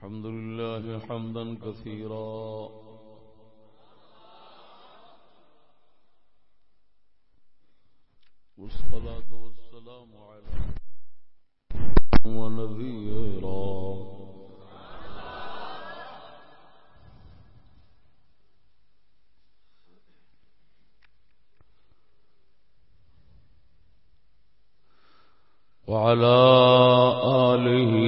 الحمد لله حمدا كثيرا. والصلاة والسلام على ونذيرا. وعلى آله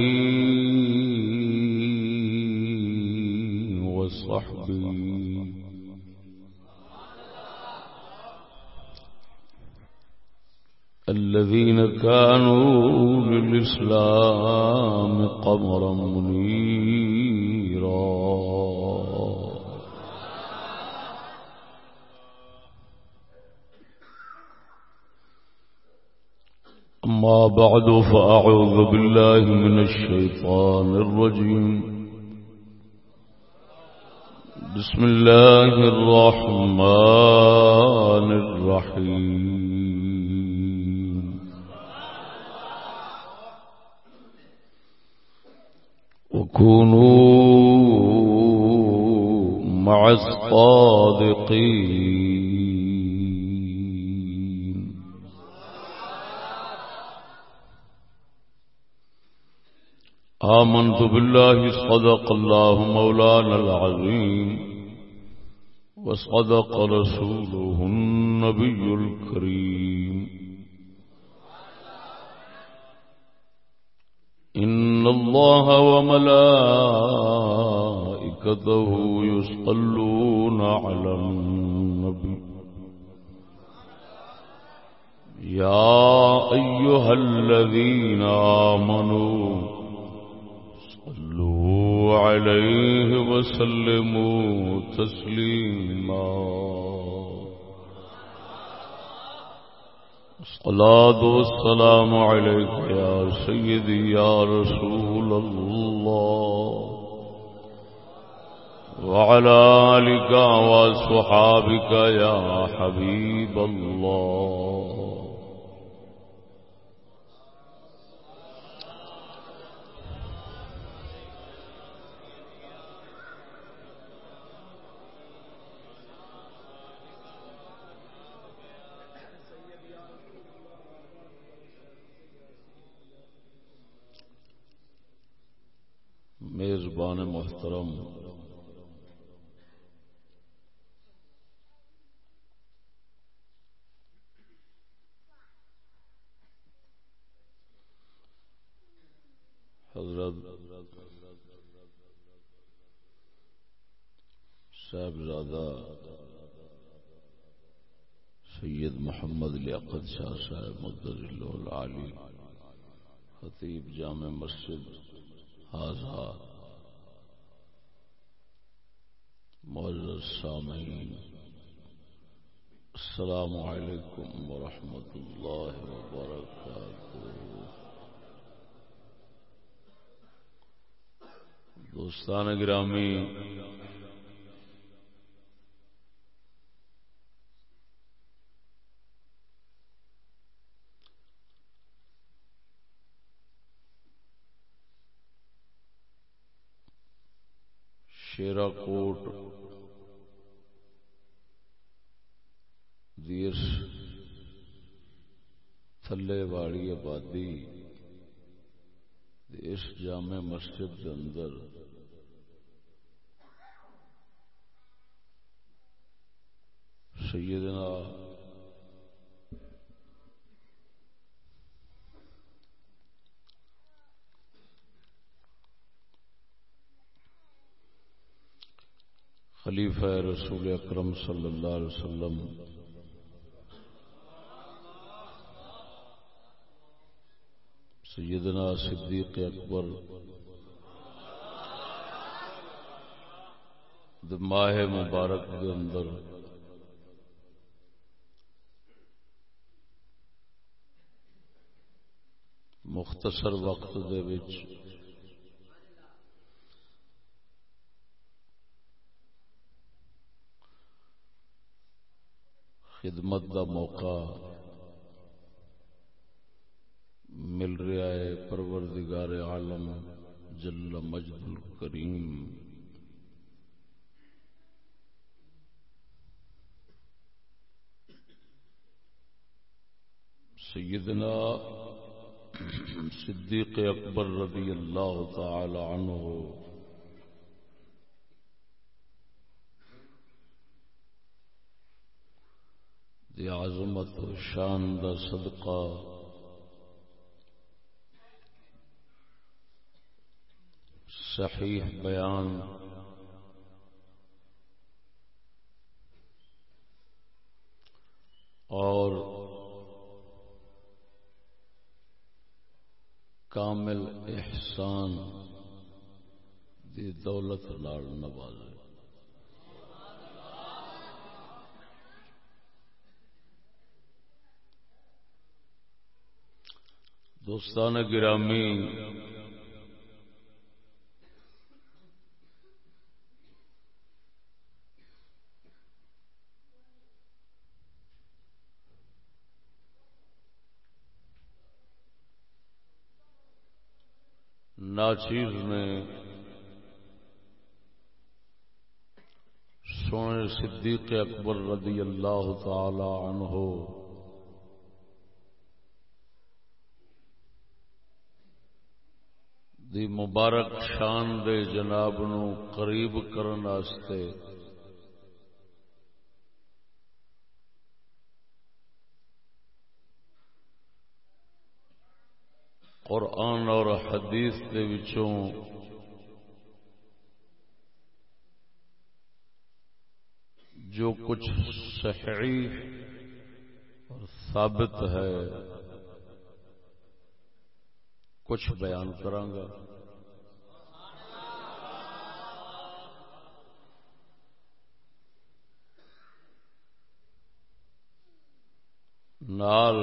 الذين كانوا للإسلام قمرا منيرا. أما بعد فأعوذ بالله من الشيطان الرجيم. بسم الله الرحمن الرحيم. وكونوا مع الصادقين. آمنت بالله صدق الله مولانا العظيم وصدق رسوله النبي الكريم. إن الله وملائكته يصلون على النبي. يا أيها الذين آمنوا عليه وسلموا تسليما. الصلاة والسلام عليك يا سيدي يا رسول الله. وعلى آلك وصحابك يا حبيب الله. محترم۔ حضرت صاحبزادہ سید محمد لیاقت شاہ صاحب مقدر اللہ خطیب جامع مسجد هذا معزز السلام عليكم ورحمة الله وبركاته دوستان گرامی شیرا کوٹ دیس تھلے والی آبادی اس جامع مسجد کے اندر۔ سیدنا خلیفہ رسول اکرم صلی اللہ علیہ وسلم سیدنا صدیق اکبر۔ ماہ مبارک کے اندر۔ مختصر وقت دے وچ خدمت دا موقع مل رہا ہے پروردگار عالم جل مجد الكريم سيدنا صدیق اکبر رضی اللہ تعالی عنہ۔ دی عظمت و شان دا صدقہ۔ صحیح بیان۔ اور کامل احسان دی دولت لال نواز دوستان گرامی ناچیز نے سونے صدیق اکبر رضی اللہ تعالی عنہ دی مبارک شان دے جناب نو قریب کرنے قرآن اور حدیث دے وچوں جو کچھ صحیح اور ثابت ہے، کچھ بیان کرانگا نال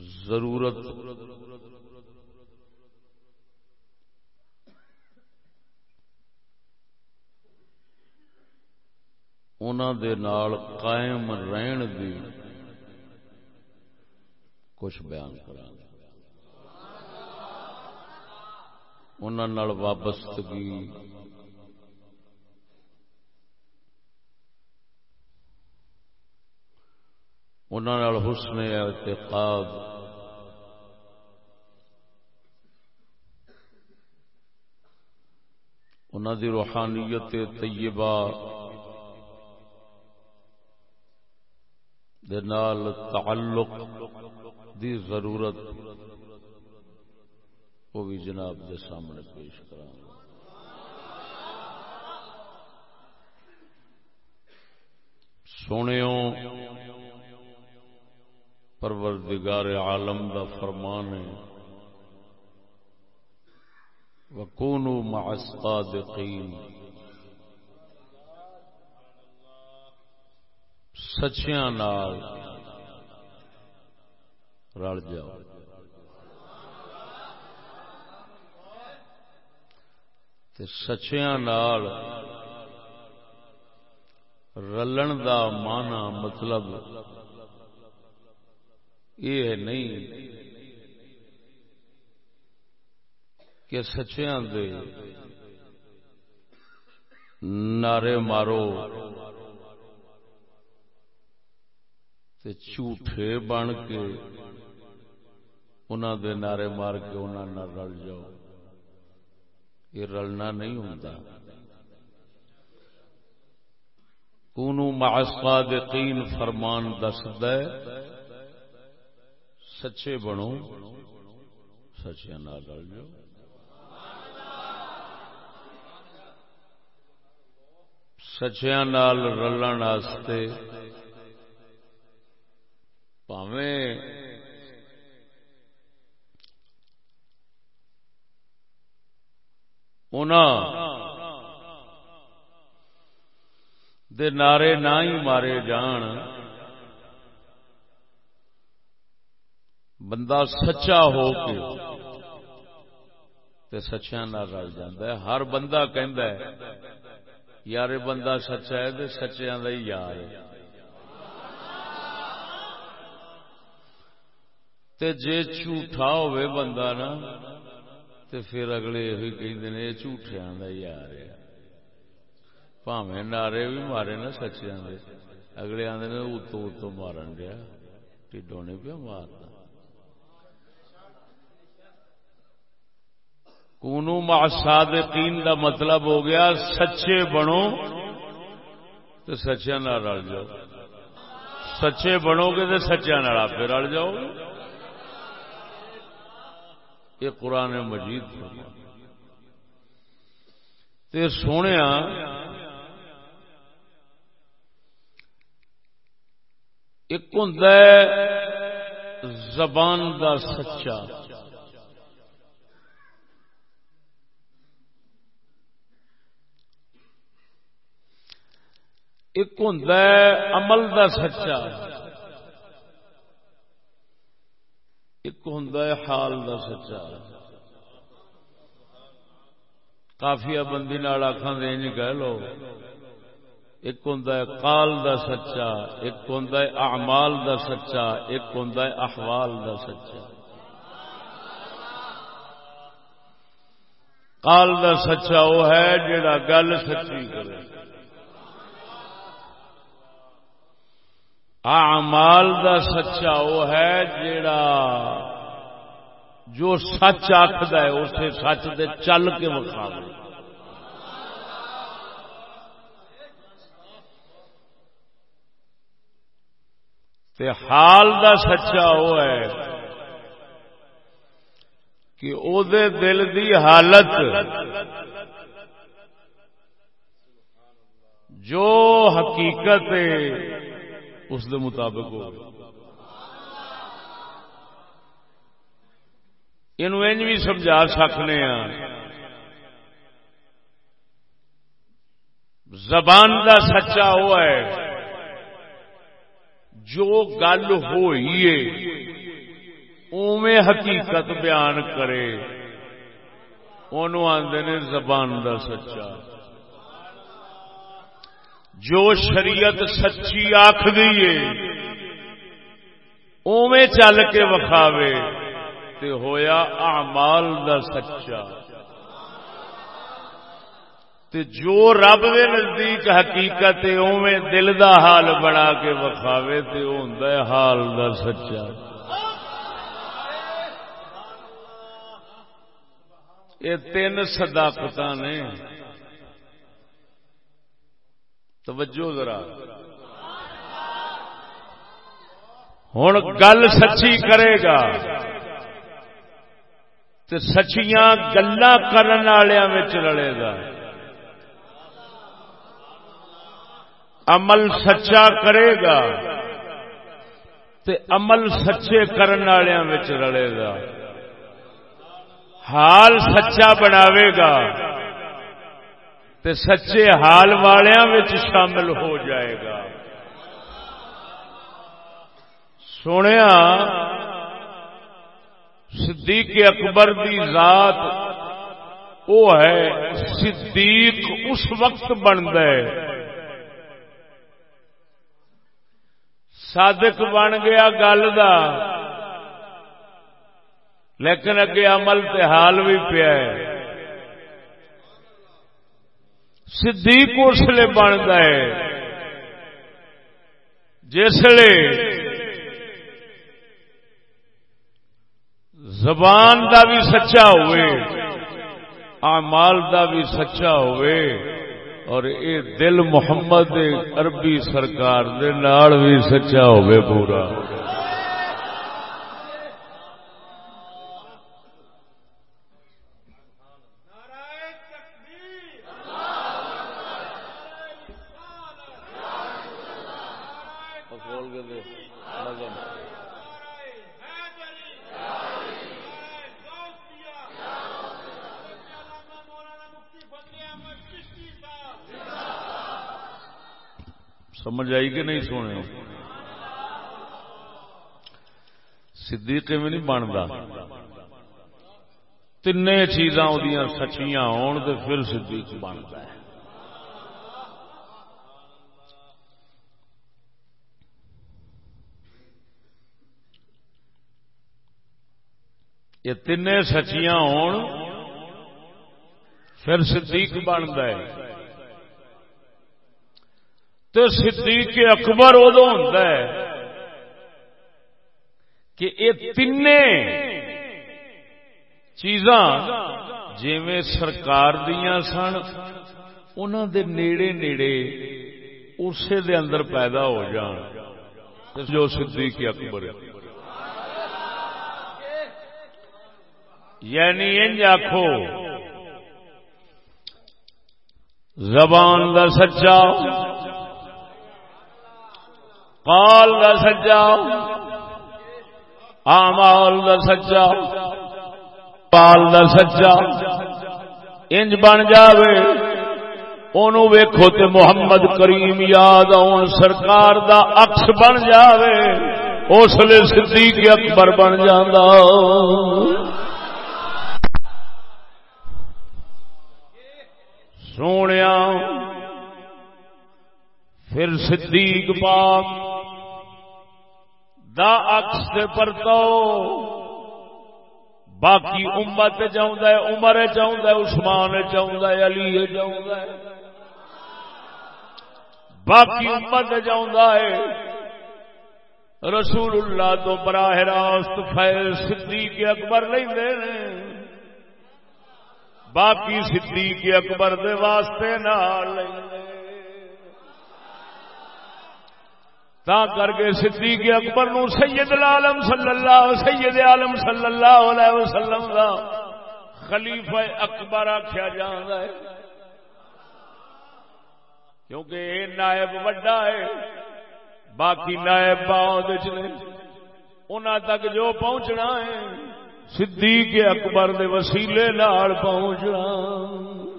ضرورت دے نال قائم رہن دی کچھ بیان نال وابستگی انہوں حسن اعتقاد انہوں دی روحانیت طیبہ دے نال تعلق دی ضرورت، وہ بھی جناب دے سامنے پیش کرا سونے پروردگار عالم دا فرمان ہے وکونوا مع الصادقین سچیاں نال رل جاؤ۔ تے سچیاں نال رلن دا مانا مطلب یہ نہیں کہ سچیاں دے نعرے مارو تے جھوٹے بن کے انہوں دے نعرے مار کے انہوں رل جاؤ۔ یہ رلنا نہیں ہوتا کونو معصقہ دقین فرمان دس دے سچے بنو سچیا نال رل جاؤ۔ سچیا نال رلن پاویں دے نعرے نہ ہی مارے جان بندہ سچا ہو کے سچیا رل جاندا ہے ہر بندہ کہندا ہے یار بندہ سچا ہے تو سچیا کا ہی یار ہے۔ تے جے جھوٹا ہوئے بندہ نا، تے پھر اگلے یہ کہ جھوٹیا کا یار ہے۔ پاوے نعرے بھی مارے نا سچیا دے۔ اگلے آدھے اتو اتو مارن دیا ٹھڈو نہیں پیا مارنا کونو مع صادقین دا مطلب ہو گیا سچے بنو تو سچیا نہ رل جاؤ۔ سچے بنو گے تو سچیا نال آپ رل جاؤ۔ یہ قرآن مجید تے سونے ایک ہوں زبان دا سچا۔ ایک ہوں عمل دا سچا۔ ایک ہوں حال دا سچا۔ کافیا بندی آخان دے کہہ لو۔ ایک ہوں کال دا سچا، ایک ہوں اعمال دا سچا، ایک ہوں احوال دا سچا۔ کال دا سچا وہ ہے جڑا گل سچی کرے۔ اعمال دا سچا وہ ہے جڑا جو سچ آخد ہے، اسے سچ دے چل کے مقابلے تے حال دا سچا وہ ہے کہ او دے دل دی حالت جو حقیقت اس دے مطابق ہو۔ یہ بھی سمجھا سکنے ہاں۔ زبان دا سچا وہ ہے۔ جو گل ہوئی اوے حقیقت بیان کرے۔ آدھے نے زبان دا سچا۔ جو شریعت سچی آخ دیے اوے چل کے وکھاوے تے ہویا اعمال دا سچا۔ تے جو رب دے نزدیک حقیقت اوے دل دا حال بنا کے وکھاوے تے او ہوندا ہے حال دا سچا۔ یہ تین صداقت نے۔ توجہ ذرا۔ ہوں گل سچی کرے گا۔ تو سچیاں گلا کرنے والوں رلے گا۔ عمل سچا کرے گا۔ تے عمل سچے کرنے والوں رلے گا۔ حال سچا بناوے گا۔ تے سچے حال والوں شامل ہو جائے گا۔ سنیا، صدیق اکبر دی ذات وہ ہے، صدیق اس وقت بنتا ہے۔ صادق بن گیا گل دا، لیکن اگے عمل تے حال بھی پیا ہے۔ صدیق اس لیے بنتا ہے۔ جسے زبان دا بھی سچا ہوئے، اعمال دا بھی سچا ہوئے، اور اے دل محمد عربی سرکار دے نال بھی سچا ہوئے پورا۔ سمجھ آئی کہ نہیں سونے؟ صدیق میں نہیں بنتا۔ تین چیزاں وہ سچیاں ہون تو پھر صدیق بنتا ہے۔ یہ تین سچیاں ہون، پھر صدیق بنتا ہے۔ تو صدیق اکبر ادو ہوتا ہے کہ یہ تین چیزاں جی سرکار دیا سن ان دے نیڑے نیڑے اسے دے اندر پیدا ہو جان۔ جو صدیق اکبر یعنی انج آخو زبان دا سچا۔ قال دا سچا آمال دا سچا پال دا سچا انج بن جاوے، اونوں ویکھو تے محمد کریم یاد آن، سرکار دا عکس بن جاوے، اس لیے صدیق اکبر بن جاندا۔ سونے پھر صدیق پاک دا عکس تے پرتاؤ باقی امت چاہتا ہے، عمر چاہتا ہے، عثمان چاہتا ہے، علی چاہتا ہے۔ باقی امت چاہتا ہے۔ رسول اللہ تو براہ راست فیل صدیق اکبر نہیں لے۔ باقی صدیق اکبر دے واسطے نال لے۔ تا کر کے صدیق اکبر نو سید العالم صلی اللہ سید عالم صلی اللہ علیہ وسلم دا خلیفہ اکبر آخیا جان ہے۔ کیونکہ یہ نائب وڈا ہے، باقی نائب باؤں ان تک جو پہنچنا ہے، صدیق اکبر دے وسیلے نال پہنچنا۔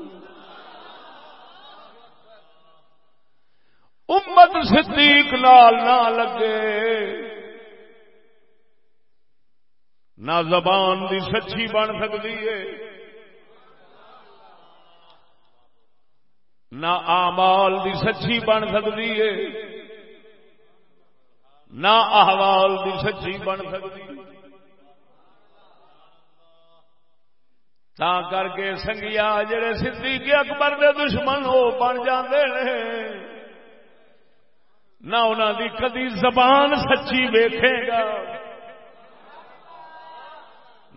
امت صدیق نال نہ لگے۔ نہ زبان دی سچی بن سکتی ہے۔ نہ آمال دی سچی بن سکتی ہے۔ نہ احوال دی سچی بن سکتی تا کر کے سنگیا جڑے صدیق اکبر دے دشمن ہو بن جاندے ہیں نہ انہوں دی کدی زبان سچی ویکھے گا۔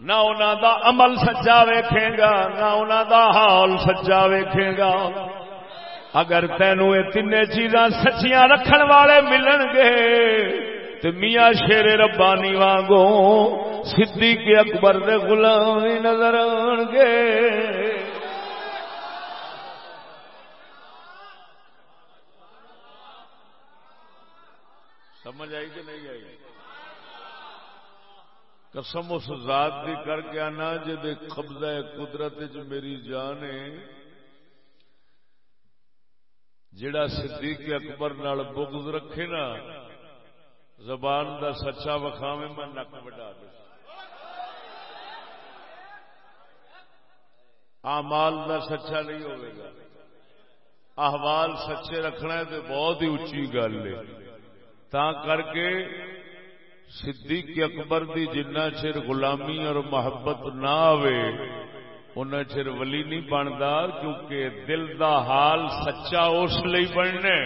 نہ انہوں دا عمل سچا ویکھے گا، نہ انہوں دا حال سچا ویکھے گا۔ اگر تینوں یہ تین چیزاں سچیاں رکھن والے ملن گے تو میاں شیر ربانی وانگو صدیق اکبر دے غلام نظر آن گے۔ سمجھ آئی کہ نہیں آئی؟ قسم اس ذات کی کر کے آنا جی قبضہ قدرت چ میری جان ہے۔ جڑا صدیق اکبر نال بغض رکھے نا، زبان دا سچا وکھاوے میں نک وڈا دے۔ آمال دا سچا نہیں ہوئے گا۔ احوال سچے رکھنا ہے تو بہت ہی اچھی گل ہے۔ تا کر کے صدیق اکبر دی جنہ چر غلامی اور محبت نہ آوے ان چر ولی نہیں بنتا کیونکہ دل دا حال سچا اس لیے بننا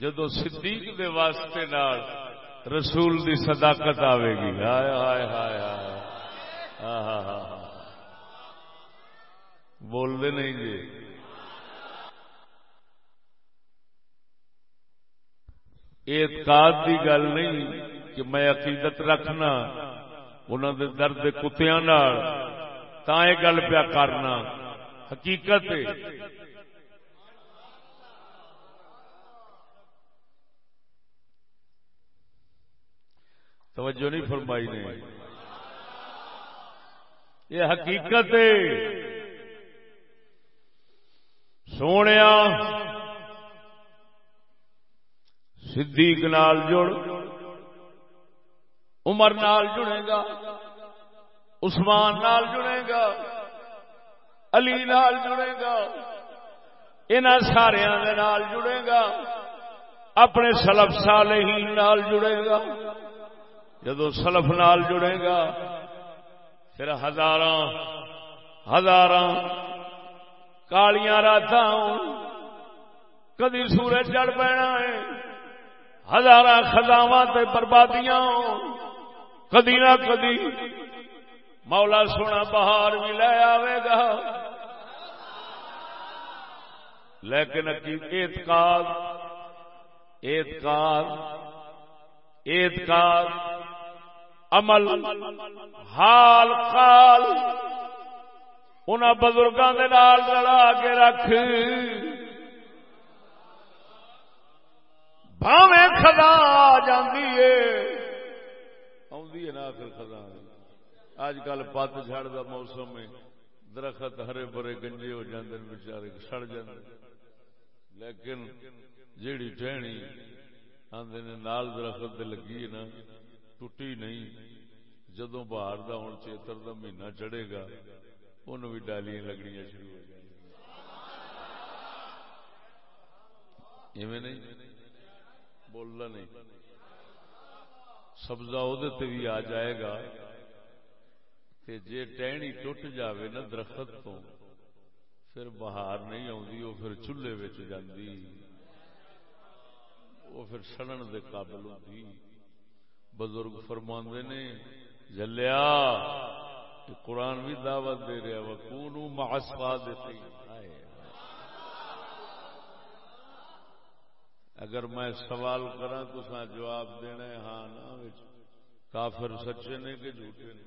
جدو صدیق دے واسطے نال رسول دی صداقت آئے گی ہائے ہائے ہائے ہائے بول دے نہیں جی اعتقاد کی گل نہیں کہ میں عقیدت رکھنا انہوں دے درد کتیا تا یہ گل پیا کرنا۔ حقیقت توجہ نہیں فرمائی نے۔ یہ حقیقت سونے صدیق نال جڑ، عمر نال جڑے گا، عثمان نال جڑے گا، علی نال جڑے گا ان سارا جڑے گا، اپنے سلف صالحین نال جڑے گا۔ جدو سلف نال جڑے گا، پھر ہزار ہزار کالیاں رات کدی سورج چڑھ پینا ہے ہزار خزاوا بربادیاں۔ کدی نہ کدی مولا سونا بہار بھی لے آئے گا۔ لیکن اعتقاد اعتقاد اعتقاد عمل حال قال ان بزرگوں کے نال لڑا کے رکھ۔ بھاوے خدا آ جاندی ہے آدھی ہے نا آخر خدا۔ اج کل پت جھڑ کا موسم ہے درخت ہرے برے گنجے ہو جاندے بچارے سڑ جاندے لیکن جیڑی ٹہنی آدھے نے نال درخت لگی ہے نا، ٹوٹی نہیں۔ جدو باہر دا ہوں چیتر دا مہینہ چڑھے گا ان بھی ڈالیاں لگنیا شروع ہو جائیں ایویں نہیں؟ بولنا نہیں۔ سبزہ وہ بھی آ جائے گا۔ تے جے ٹہنی ٹوٹ جاوے نا درخت تو، پھر بہار نہیں آتی وہ پھر چولہے بچ جاندی۔ وہ پھر سڑن دے قابل ہوتی بزرگ فرماندے نے، جلیا قرآن بھی دعوت دے رہا وکون ماسوا دیتے اگر میں سوال کرا تو جواب دینا ہے؟ ہاں نا کافر سچے نے کہ جھوٹے نے؟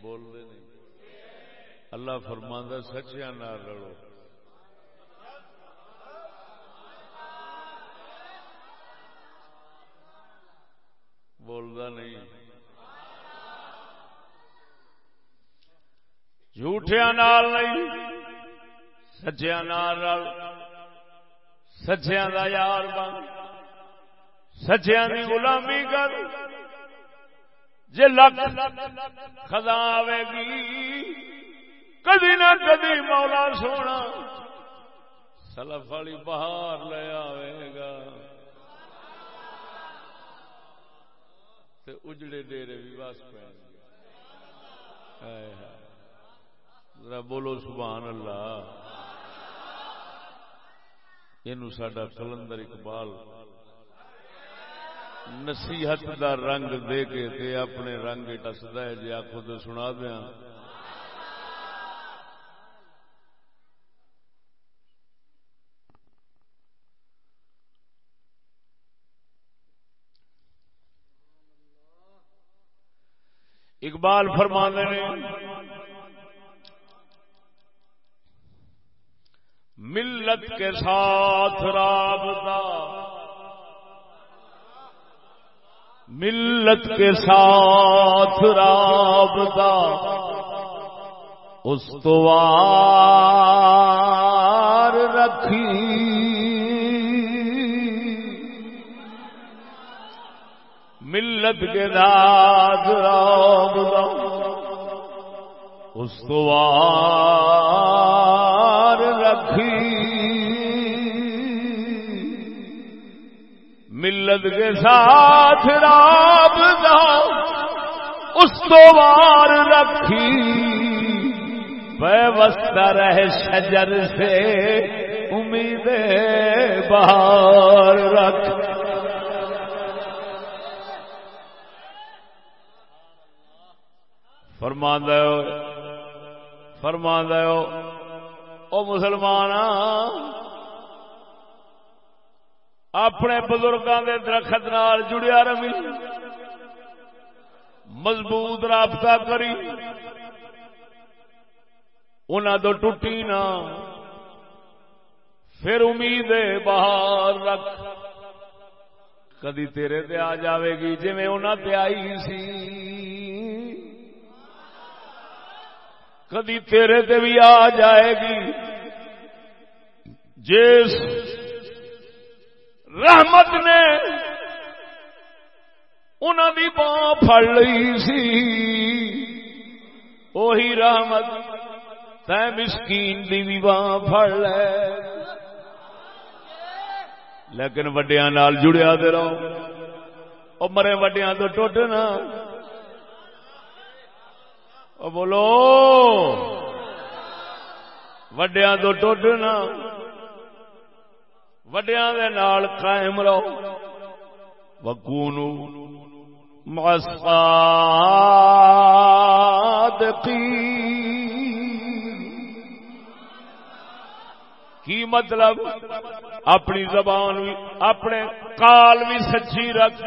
بول دے نہیں اللہ فرماندہ سچیا نہ رڑو بولتا نہیں۔ جھوٹیا نال نہیں سچیا نال سچیا کا یار بن سچیا کی غلامی کر۔ جی لک خدا آئے گی، کدی نہ کدی مولا سونا۔ سلف والی بہار لے آئے گا۔ اجڑے ڈیرے بھی بس پہ بولو سبحان اللہ۔ یہ سڈا کلندر اقبال نصیحت دا رنگ دے کے تے اپنے رنگ ٹسد ہے جی آخو تو سنا دیا اقبال فرما نے ملت کے ساتھ رابطہ۔ ملت کے ساتھ رابطہ۔ استوار رکھی۔ ملت کے داد رام استوار رکھی۔ ملت کے ساتھ راب استوار رکھی۔ وستا رہ شجر سے امید بہار رکھ۔ فرما فرما او مسلمان اپنے بزرگوں کے درخت نال جڑیا رہی مضبوط رابطہ کری انہوں تو ٹوٹی نہ پھر امید باہر رکھ۔ کدی تیرے تے آ جاوے گی جی انہوں تے آئی سی۔ کدی تیرے تے بھی آ جائے گی۔ جس رحمت نے انہوں دی بان پڑ لی سی۔ وہی رحمت تے مسکین دی بھی بان پڑ لے۔ لیکن وڈیا نال جڑیا دے رہو۔ مرے وڈیا تو ٹوٹنا بولو۔ وڈیا تو ٹوٹنا وڈیا قائم رہو وکون کی مطلب اپنی زبان بھی اپنے کال بھی سچی رکھ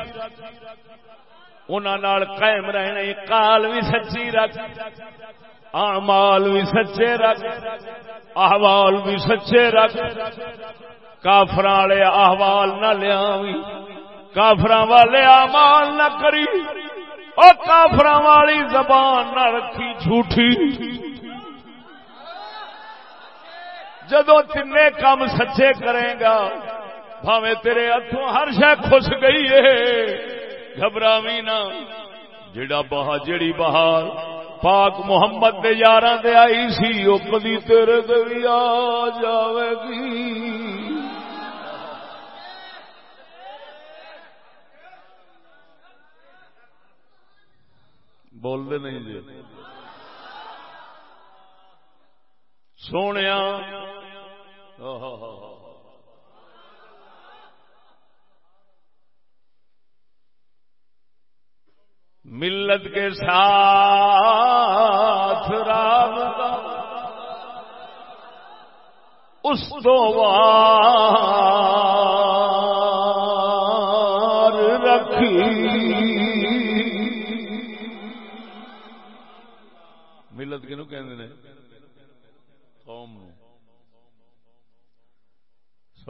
انہوں قائم رہنے کال بھی سچی رکھ آمال بھی سچے رکھ احوال بھی سچے رکھ کافر والے احوال نہ لیا کافر والے آمال نہ کری، اور کافر والی زبان نہ رکھی جھوٹھی۔ جدو تین کام سچے کرے گا بھاوے تیرے ہاتھوں ہر شہ خس گئی ہے گھبراوی نہ جڑا بہا جڑی بہار پاک محمد دے یار دے آئی سی وہ کدی تیرے بھی آ جاوے گی۔ بول دے نہیں جی۔ سونے ملت کے ساتھ رام اس تو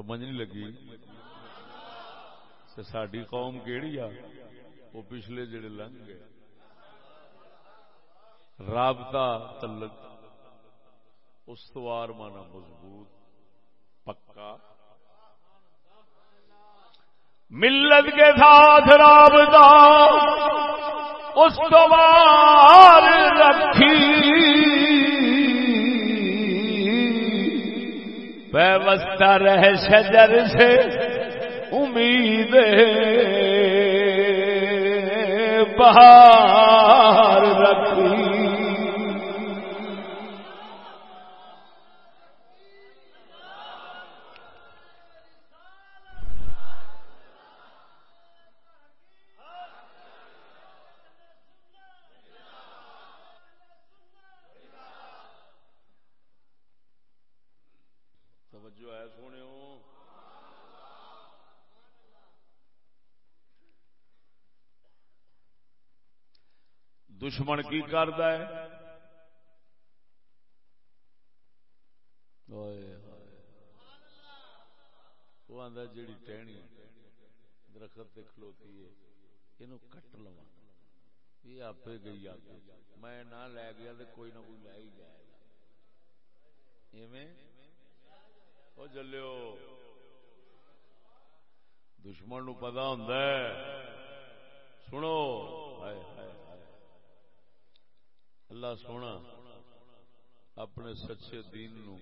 سمجھ نہیں لگی تو ساری قوم کہڑی آ؟ وہ پچھلے جڑے لنگ گئے۔ رابطہ تلک استوار مانا مضبوط، پکا۔ ملت کے ساتھ رابطہ استوار رکھی۔ پیوستہ رہ شجر سے امید بہار رکھی۔ دشمن کی کرد جیڑی ٹہنی درخت کھلوتی ہے یہ کٹ لوا یہ آپ گئی آگے۔ میں نہ لے گیا تو کوئی نہ کوئی لے ہی جائے گا۔ او جلو دشمن نو پتا ہوں سنو۔ ہائے ہائے۔ اللہ سونا، اپنے سچے دین نو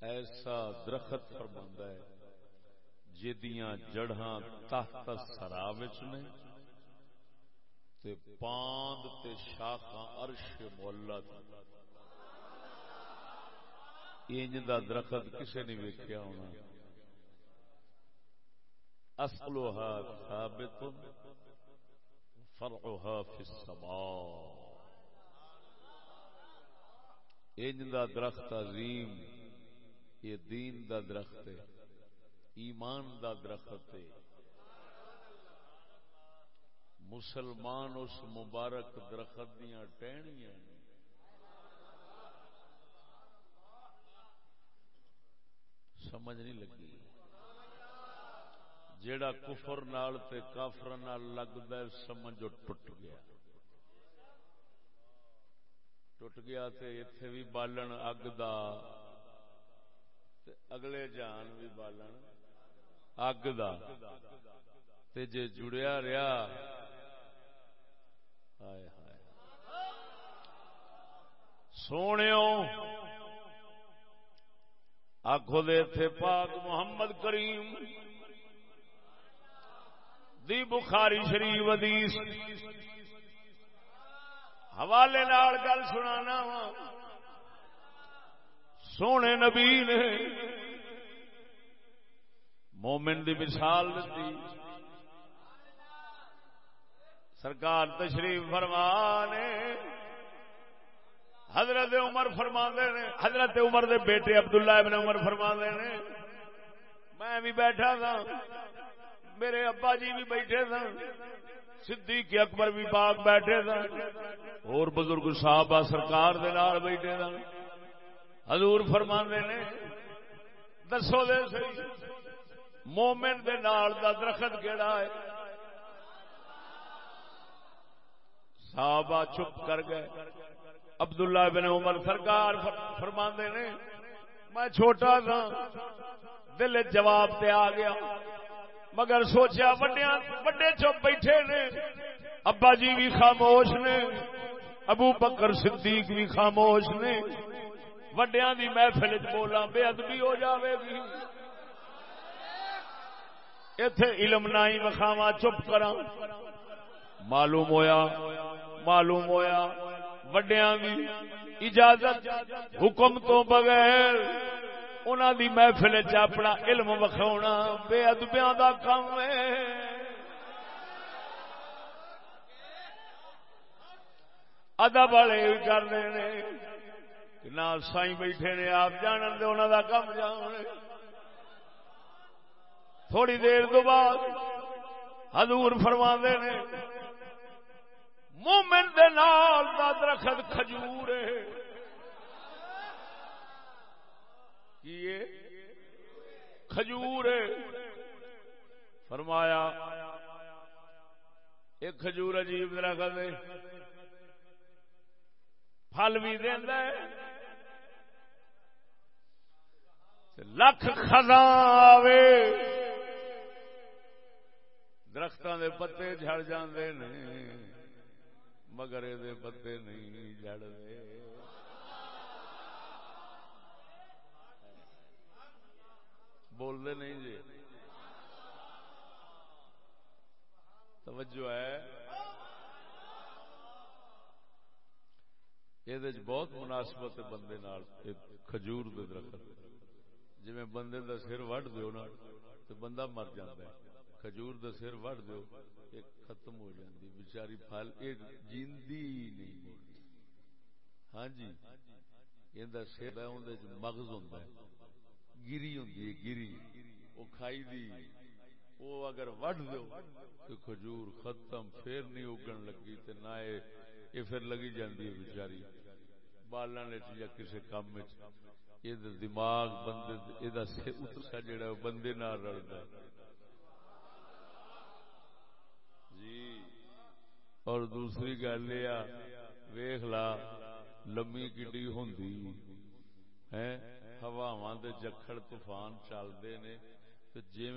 ایسا درخت فرما ہے جدیاں جڑاں تحت سرا نے، تے پاند تے شاخاں عرش مولا انج دا درخت کسے نہیں ویکھیا ہونا۔ اصلها ثابت فرعها في السماء۔ انج دا درخت عظیم، یہ دین دا درخت ہے، ایمان دا درخت ہے۔ مسلمان اس مبارک درخت دیا ٹہنیاں سمجھ نہیں لگی۔ جیڑا کفر نال تے کافر نال لگتا ہے سمجھو ٹوٹ گیا۔ ٹوٹ گیا تے بھی بالن اگ دا تے اگلے جان بھی بالن اگ دا تے جے جڑیا رہا ہائے ہائے سونے آخو دے تھے پاک محمد کریم دی بخاری شریف حدیث حوالے گل سنا وا۔ سونے نبی نے مومن دی مثال دیتی سرکار تشریف فرمانے۔ حضرت عمر فرما نے، حضرت عمر دے بیٹے عبداللہ ابن عمر فرما نے، میں بھی بیٹھا تھا، میرے ابا جی بھی بیٹھے سن صدیق اکبر بھی باغ بیٹھے سن۔ اور بزرگ صاحب سرکار دے نال بیٹھے سن۔ حضور فرما نے، دسو دے مومن دے نال دا درخت کیڑا ہے؟ صحابہ چپ کر گئے۔ عبداللہ بن عمر سرکار فرما نے، میں چھوٹا تھا دل جواب تے آ گیا۔ مگر سوچیا وڈے چپ بیٹھے نے۔ ابا جی بھی خاموش نے۔ ابو بکر صدیق بھی خاموش نے۔ وڈیا دی محفل بولا بے ادبی ہو جاوے گی۔ اتے علم نائی وکھاوا چپ کرا معلوم ہویا معلوم ہویا وڈیا بھی اجازت حکم تو بغیر انہوں دی محفل اپنا علم وکھاؤنا بے ادبیاں دا کام ہے۔ ادب والے بھی کرتے نہ سائی بیٹھے نے، آپ جان دے انہوں دا کام جان۔ تھوڑی دیر تو بعد حضور فرما نے، مومن دے نال دا درخت کھجور کیے؟ کھجور فرمایا، ایک کھجور عجیب درخت ہے پھل بھی دینا لکھ خزاں آوے۔ درختوں دے پتے جڑ جاندے نے، مگر یہ پتے نہیں جڑتے بولتے نہیں جی۔ توجہ ہے۔ یہ بہت مناسبت ہے بندے کھجور کے درخت۔ جی بندے کا سر وڈ دو نا تو بندہ مر جائے کھجور کا سر وڈ دو ختم ہو جاتی بچاری پھل جیندی نہیں ہاں جی یہ سر ہے اندر مغز گری ہوں گری۔ وہ کھائی دی۔ وہ اگر وڈ دو تو کھجور ختم پھر نہیں اگن لگی تو نہ یہ پھر لگی جاندی ہے بچاری بالن یا کسی کام یہ دماغ بندے یہ جڑا بندے نہ رلتا اور دوسری گل یہ ویخ لا لمی کڈی ہوں ہوا جکھڑ طوفان چلتے نے جی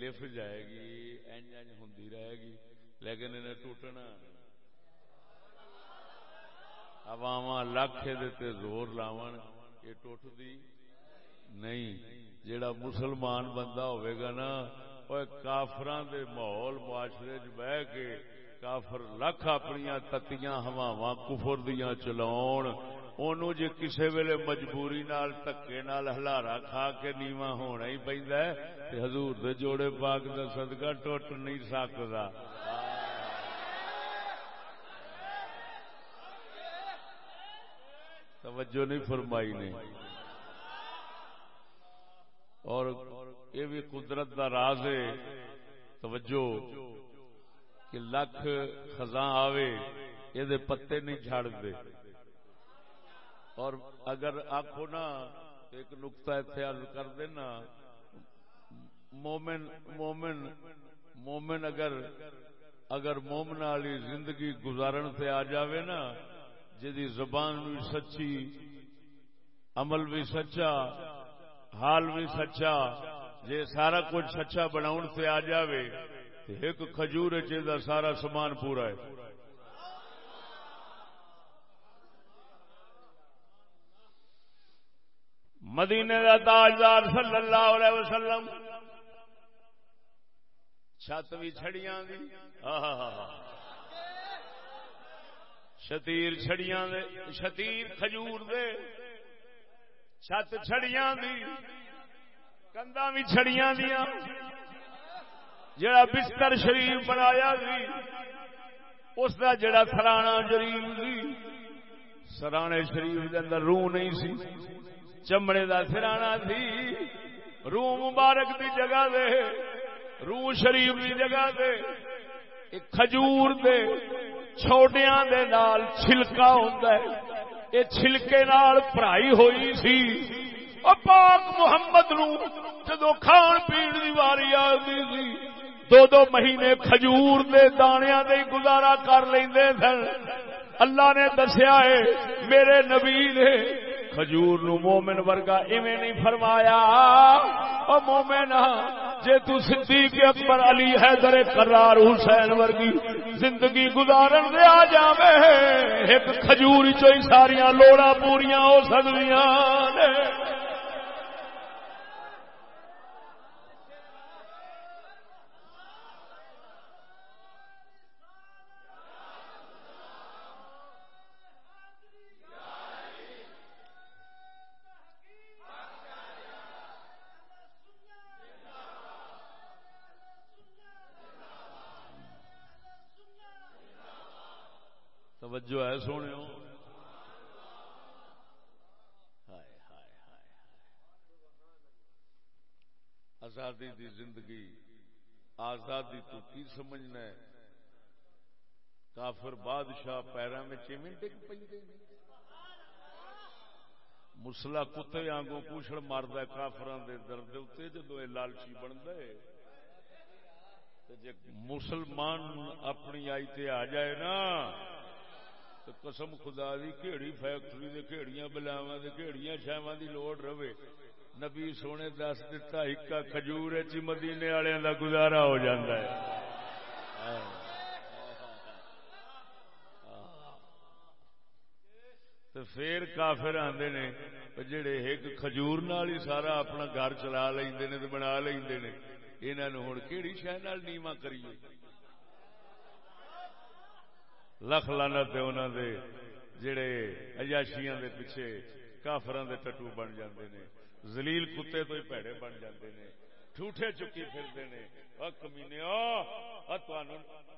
لف جائے گی این ہوں رہے گی، لیکن انہیں ٹوٹنا ہوا لکھ دیتے زور لاو یہ ٹوٹتی نہیں۔ جڑا مسلمان بندہ ہوئے گا نا کافران دے ماحول معاشرے چ بہ کے کافر لکھ اپنی تتیاں ہوا کفر دیا چلاؤ جی کسی ویلے مجبوری نال، تکے نال ہلارا کھا کے نیواں ہونا ہی پہنتا ہے حضور دے جوڑے پاک دا صدقہ ٹوٹ نہیں سکتا توجہ نہیں فرمائی نے۔ اور یہ بھی قدرت دا راز ہے، توجہ، کہ لکھ خزاں آوے یہ پتے نہیں جھڑ دے اور اگر آخو نا ایک نقطہ اتنے کر دینا۔ مومن مومن مومن اگر اگر مومن والی زندگی گزارن سے آ جاوے نا جی زبان بھی سچی، عمل بھی سچا، حال بھی سچا جی سارا کچھ سچا بناؤ سے آ جاوے ایک کھجور چاہیے سارا سامان پورا ہے۔ مدینے کا تاجدار صلی اللہ علیہ وسلم۔ چھت بھی چھڑیاں دی۔ شتیر چھڑیاں دے۔ شتیر کھجور دے۔ چھت چھڑیاں دی۔ کندا بھی چھڑیاں دیا جڑا بستر شریف بنایا سی اس دا جڑا سرانا شریف سی سرانے شریف دے اندر روح نہیں سی۔ چمڑے دا سرانا سی، روح مبارک دی جگہ دے، روح شریف دی جگہ دے۔ کھجور دے، چھوٹیاں دے نال چھلکا ہوتا ہے۔ یہ چھلکے نال پڑھائی ہوئی سی۔ پاک محمد نو جدو کھان پین کی واری آتی سی، دو دو مہینے کھجور دے دانیا دے گزارا کر لیں سن۔ اللہ نے دسیا ہے، میرے نبی نے کھجور نو مومن ورگا ایویں نہیں فرمایا۔ او مومن، جے تو صدیق اکبر علی حیدر قرار حسین ورگی زندگی گزارن دے آ جاوے ایک کھجور چوں ساریاں لوڑا پوریاں ہو سکدیاں نے۔ توجہ ہے سونے آزادی دی زندگی، آزادی تو کی سمجھنا ہے؟ کافر بادشاہ پیروں میں چیویں ڈگ پہ مسلا کتے آنگوں پوچھڑ مارد کافران دے درد اتنے جدو یہ لالچی بنتا ہے۔ جی مسلمان اپنی آئی تے آ جائے نا تو قسم خدا دی کیڑی فیکٹری دے کیڑیاں بلاواں دے کیڑیاں شاواں دی لوڑ رہے۔ نبی سونے دس دتا ہکا کھجور چ مدینے والوں دا گزارا ہو جاندا ہے۔ تو پھر کافر آندے نے جڑے ایک کھجور نال ہی سارا اپنا گھر چلا لیندے نے تے بنا لیندے نے، انہاں نو ہن کیڑی شے نال نیواں کریے۔ لکھ لانا انہوں دے، جڑے اجاشیاں دے پیچھے کافران دے ٹٹو بن جاندے نے زلیل کتے تو ہی پیڑے بن جاندے نے ٹھوٹے چکی پھرتے نے۔ کمینے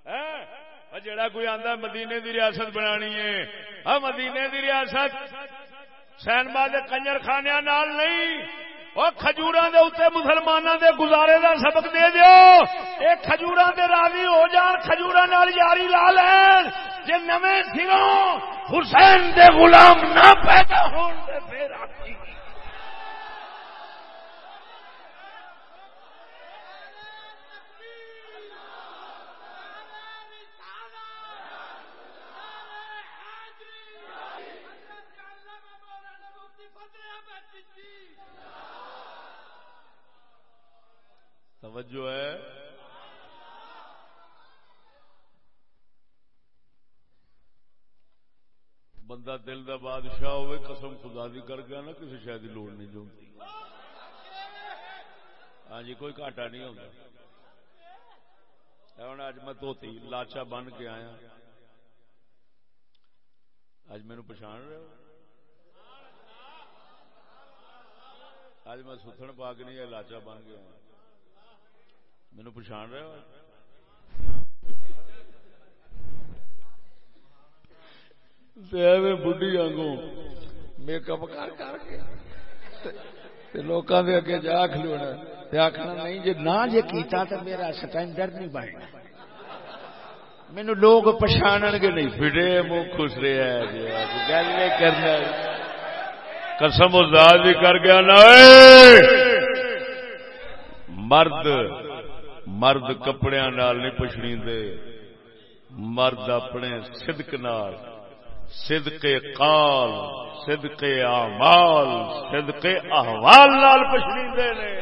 ہاں، جڑا کوئی آندا مدینے دی ریاست بنانی ہے۔ مدینے دی ریاست سینما دے کنجر خانے نال نہیں۔ وہ کھجور دے اتنے مسلمانوں دے گزارے دا سبق دے دیو۔ اے کھجور دے راضی ہو جان کھجور یاری لا لین۔ جی نویں سروں حسین دے غلام نہ پیدا ہون دے، پھر آتی توجہ ہے بندہ دل دا بادشاہ ہوئے، قسم خدا دی کر گیا نا، کسی شاید لوڑ نہیں جو ہاں جی کوئی گھاٹا نہیں ہوتا ہوں اج میں دھوتی، لاچا بن کے آیا۔ اج مینو پچھان رہے ہو؟ اج میں ستن پا کے نہیں لاچا بن گیا۔ مینو پچھان رہے ہو؟ بڑھی آگوں میک اپ کر کر کے لوگوں کے اگے جا کھلونا آخنا نہیں جی نہ جی کیتا تو میرا سٹینڈرڈ نہیں بننا۔ مینو لوگ پچھاڑ گے نہیں۔ فٹے منہ خوش رہا جی۔ گل نہیں کرنا قسم ازاد بھی کر گیا نا۔ مرد مرد کپڑے نال نہیں پچھڑی دے مرد اپنے صدق نال صدق قال صدق اعمال صدق احوال لال پچھڑی دے نے۔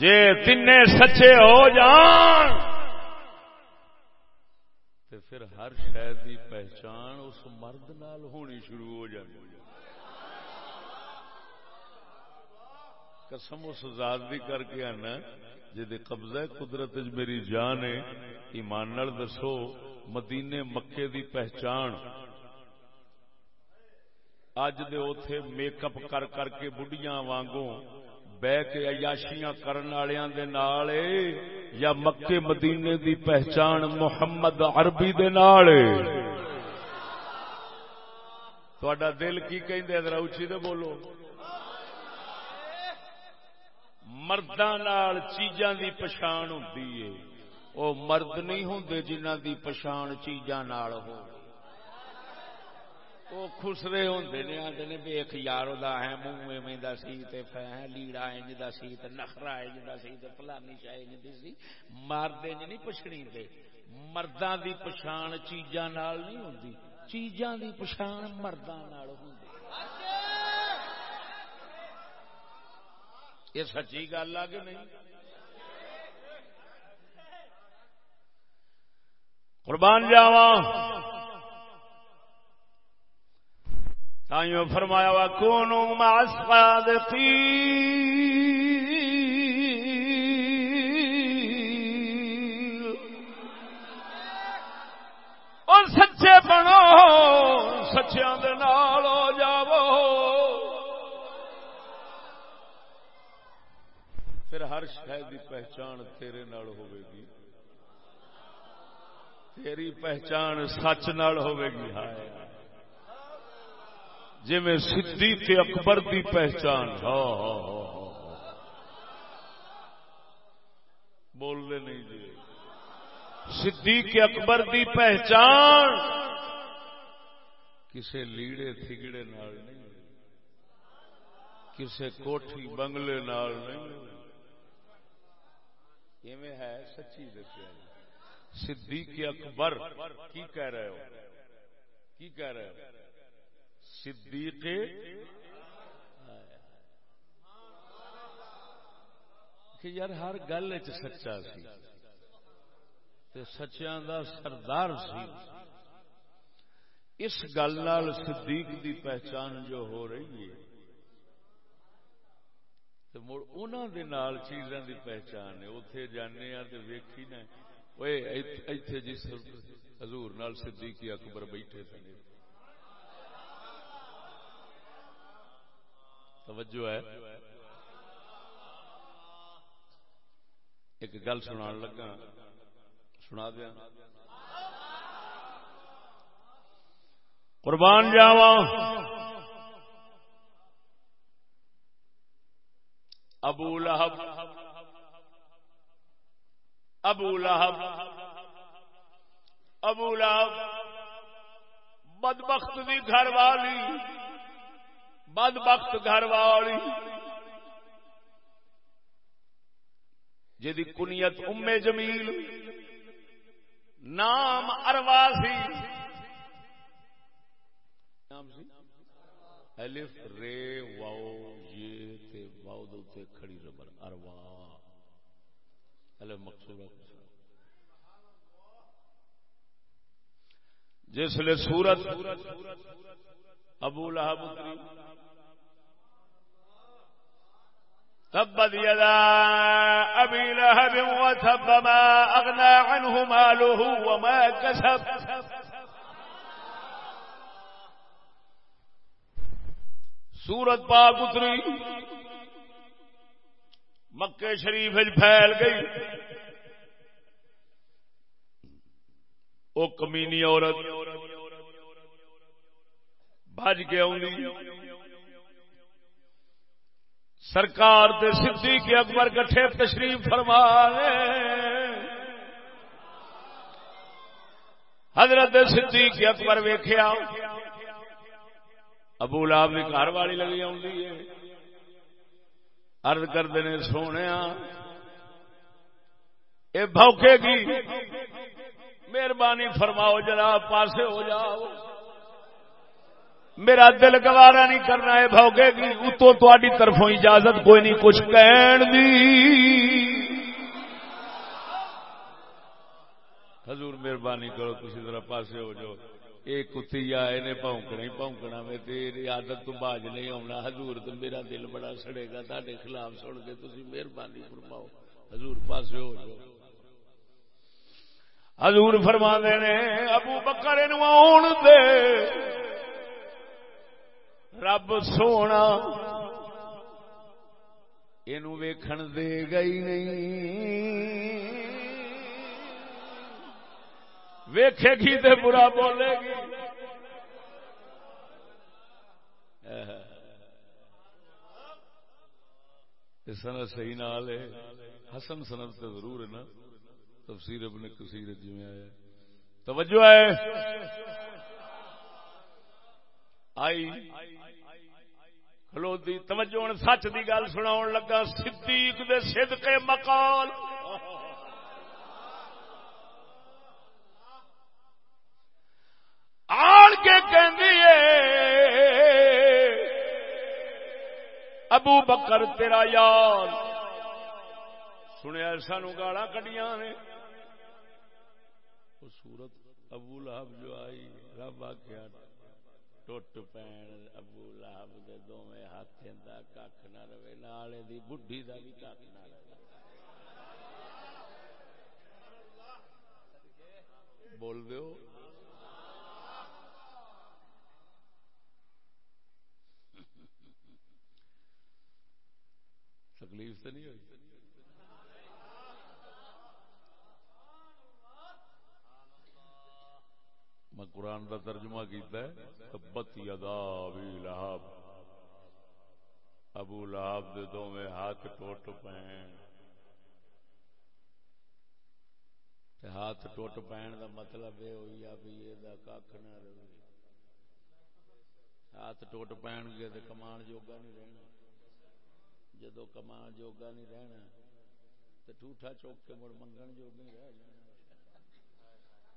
جے تین سچے ہو جان تو پھر ہر شہر دی پہچان اس مرد نال ہونی شروع ہو جائے قسم اس ذات دی کر کے آنا جی قبضہ قدرت میری جان ہے، ایمان دسو، مدینے مکے دی پہچان۔ اج دے اوتھے میک اپ کر کر کے بڑھیاں وانگوں بہ کے عیاشیاں کرن والےاں دے نال یا مکے مدینے دی پہچان محمد عربی دے نال تہاڈا دل کی کہندے ذرا اونچی تے بولو۔ مرداں چیزاں دی پچھان ہوندی ہے او مرد نہیں ہوندے جنہاں دی پچھان چیزاں نال ہو۔ وہ خسرے ہوندے نے، آندے نے، ویکھ یار دا ہے منہ ایویں دا سی تے ہے لیڑا انج دا سی تے نخرا انج دا سی تے فلانی شے انج دی سی۔ مرد انج نہیں پچھڑی دے مرداں دی پچھان چیزاں نال نہیں ہوندی۔ چیزاں دی پچھان مرداں نال ہوندی۔ یہ سچی گل آ کہ نہیں؟ قربان جاوا تائیوں فرمایا، وا کون اور سچے بنو سچیا ہو جاو پھر ہر شاید کی پہچان تیرے نال ہوے گی۔ تیری پہچان سچ نال ہوے گی۔ ہائے۔ جی میں صدیق اکبر دی پہچان۔ ہاں ہاں نہیں جی۔ صدیق اکبر دی پہچان کسے لیڑے تھگڑے نال نہیں کسے کوٹھی بنگلے نال نہیں ہے سچی دسیا جی۔ صدیق اکبر، کی کہہ رہے ہو؟ کی کہہ رہے ہو؟ صدیق کہ یار ہر گل سچا سی۔ تے سچیاں دا سردار سی۔ اس گل صدیق دی پہچان جو ہو رہی ہے تو مڑ چیزاں دی پہچان ہے۔ اتے جانے ویکھی نا ایتھے جی جس حضور نال صدیق اکبر بیٹھے تھے۔ توجہ ہے۔ ایک گل سنا لگا۔ سنا دیا قربان جاواں۔ ابو لہب ابو لہب ابو لہب، بدبخت دی گھر والی بدبخت گھر والی جی کنیت ام جمیل، نام اروا سی۔ نام سی؟ الف، رے واؤ واؤ کھڑی ربر، اروا۔ الف مقصود جس لیے سورت ابو لہب تبت يدا أبي لهب وتب ما أغنى عنه ماله وما كسب سورت پاک اتری۔ مکے شریف پھیل گئی۔ وہ کمینی عورت بج کے سرکار دے سدھی کے اکبر کٹھے تشریف فرما حضرت سدھی کے اکبر ویخیا ابو لاب کی گھر والی لگی ارد کرتے ہیں سونے یہ بوکے گی مہربانی فرماؤ جناب پاسے ہو جاؤ۔ میرا دل گوارا نہیں کرنا ہے بوکے گی اتو تاری طرفوں اجازت کوئی نہیں، کچھ کہن دی۔ حضور مہربانی کرو کسی طرح پاسے ہو جاؤ۔ یہ کتی آئے نے پونکنا ہی پونکنا میں تیری عادت تو باج نہیں آنا حضور تو میرا دل بڑا سڑے گا تھے خلاف سن کے تھی مہربانی فرماؤ۔ حضور پاس ہو جاؤ۔ حضور فرما نے، ابو بکر آن دے۔ رب سونا۔ یہ ویکھن دے گئی نہیں۔ ویکھے گی تے برا بولے گی۔ سنت صحیح نال ہے۔ حسن سنت تو ضرور ہے نا۔ تفسیر ابن کثیر جی میں آیا۔ توجہ ہے۔ آئی۔ کھلوتی، توجہ ہوں سچ دی گل سنا لگا۔ صدیق دے صدقے مقال۔ آن کے کہ ابو بکر تیرا یار۔ سنیا سانو گالا کٹیاں نے۔ سورت ابو لہب جو آئی، رب آخیا ٹوٹ پین ابو لہب دے دونوں ہاتھ کھ نہ رہے، نالے دی بڈھی دا بھی کھ نہ رہے۔ بول دیو تکلیف تو نہیں ہوئی؟ میں قرآن کا ترجمہ کیتا ہے، تبت یدا ابی لہب۔ ابو لہب دے دو میں ہاتھ ٹوٹ پین ہاتھ ٹوٹ پین دا مطلب یہ ہوئی ابھی یہ کھ نہ رہے۔ ہاتھ ٹوٹ پین گے تو کمان جوگا نہیں رہنا۔ جدو کما جوگا نہیں رہنا تو ٹوٹا چوک کے مڑ منگن جوگ نہیں رہ جانا۔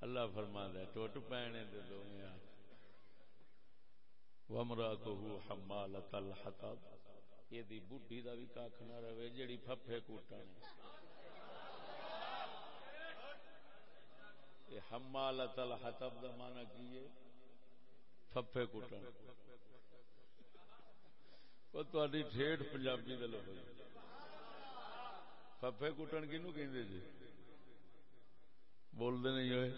اللہ فرما دے ٹوٹ پینے دے دو ومرا تو حمالت الحطب۔ یہ دی بڈھی دا بھی کاکھ نہ رہے جڑی پھپھے کوٹن یہ حمالت الحطب دا معنی کیے پھپھے کوٹن وہ تاری ٹھیٹ پنجابی کا لفظ ففے کٹن کنو کہ جی بولتے نہیں ہوئے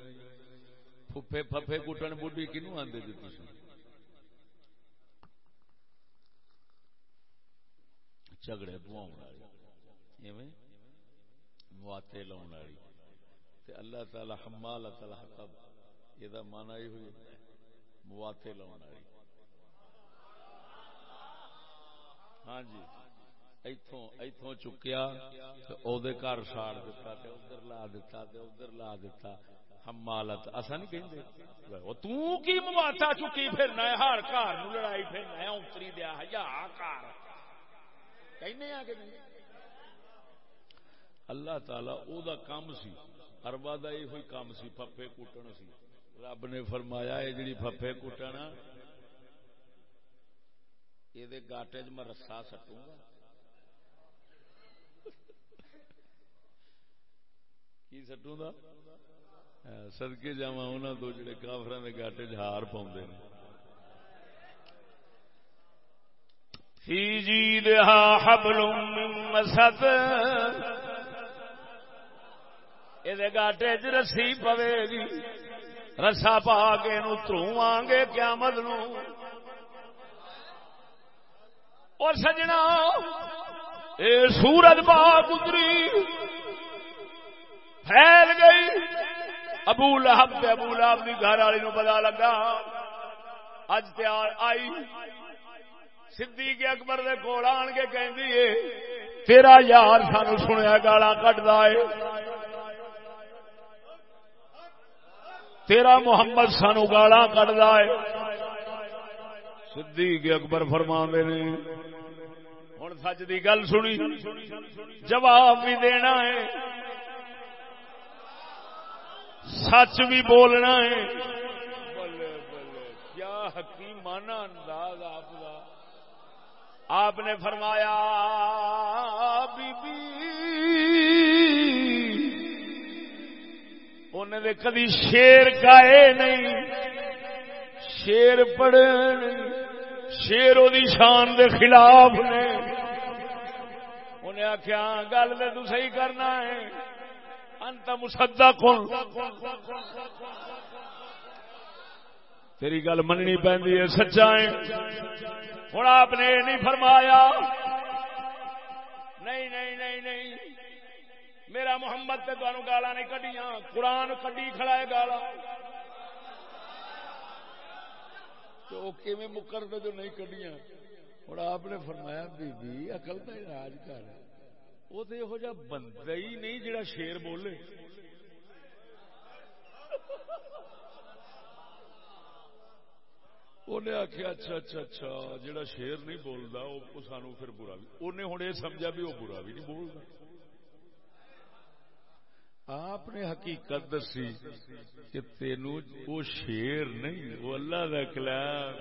ففے ففے کٹن بوڈی کنو آدھے جی تھی جھگڑے پواؤ والی مواتے لاؤ والی اللہ تعالی حمال تعالی حتب یہ مانا ہی ہوئی مواتے لاؤ والی ہاں جی۔ ایتھوں ایتھوں چکیا او دے گھر ساڑ دتا تے ادھر لا دتا تے ادھر لا دتا۔ حمالت اسا نہیں کہندے؟ او تو کی مواتا چکی پھرنا ہے ہر گھر نو لڑائی پھرنا ہے اونتری دیا حیا کار۔ کہنے آ ہاں کہ اللہ تعالی او دا کام سی۔ اربا دا یہ ہوئی کام سی پھپے کوٹن سی۔ رب نے فرمایا، اے جڑی پھپے کوٹن یہ گاٹے چ میں رسا سٹوں گا کی سٹوں گا سدکے جا انہوں تو جڑے کافر کے گاٹے چ ہار پاؤں فی جی دہا حبل مسد یہ گاٹے چ رسی پوے گی رسا پا کے نو ترو گے قیامت نو اور سجنا۔ اے سورج با گزری پھیل گئی۔ ابو لہب تے ابو لہب کی گھر والی نو پتا لگا۔ اج تیار آئی۔ صدیق اکبر دے کول آن کے کہندی ہے تیرا یار سانو سنیا گالا کٹدا ہے تیرا محمد سانو گالا کٹدا ہے صدیق اکبر فرما نے ہوں سچ کی گل سنی جواب بھی دینا ہے سچ بھی بولنا ہے کیا حکیم انداز آپ کا آپ نے فرمایا بی بی انہیں کدی شیر گائے نہیں شیر پڑے شیر دی شان دے خلاف نے انہیں آخیا ہاں، گل تو صحیح کرنا ہے۔ انت مسدا کون تیری گل مننی پی سچا ہے۔ ہوں آپ نے نہیں فرمایا۔ نہیں نہیں نہیں نہیں۔ میرا محمد تے تمہیں گالا نہیں کڈیاں۔ قرآن کڈی کھڑا ہے گالا تو کیون مکر دے جو نہیں کڈیاں؟ ہوں آپ نے فرمایا، بی بی اقل کا راج کر۔ وہ تو یہو جہ بندہ ہی نہیں جڑا شیر بولے۔ انہیں آخیا اچھا اچھا اچھا جڑا شیر نہیں بولتا وہ سانو پھر برا بھی۔ انہیں ہوں یہ سمجھا بھی وہ برا بھی نہیں بولتا آپ نے حقیقت دسی کہ تینو وہ شیر نہیں، وہ اللہ کا کلام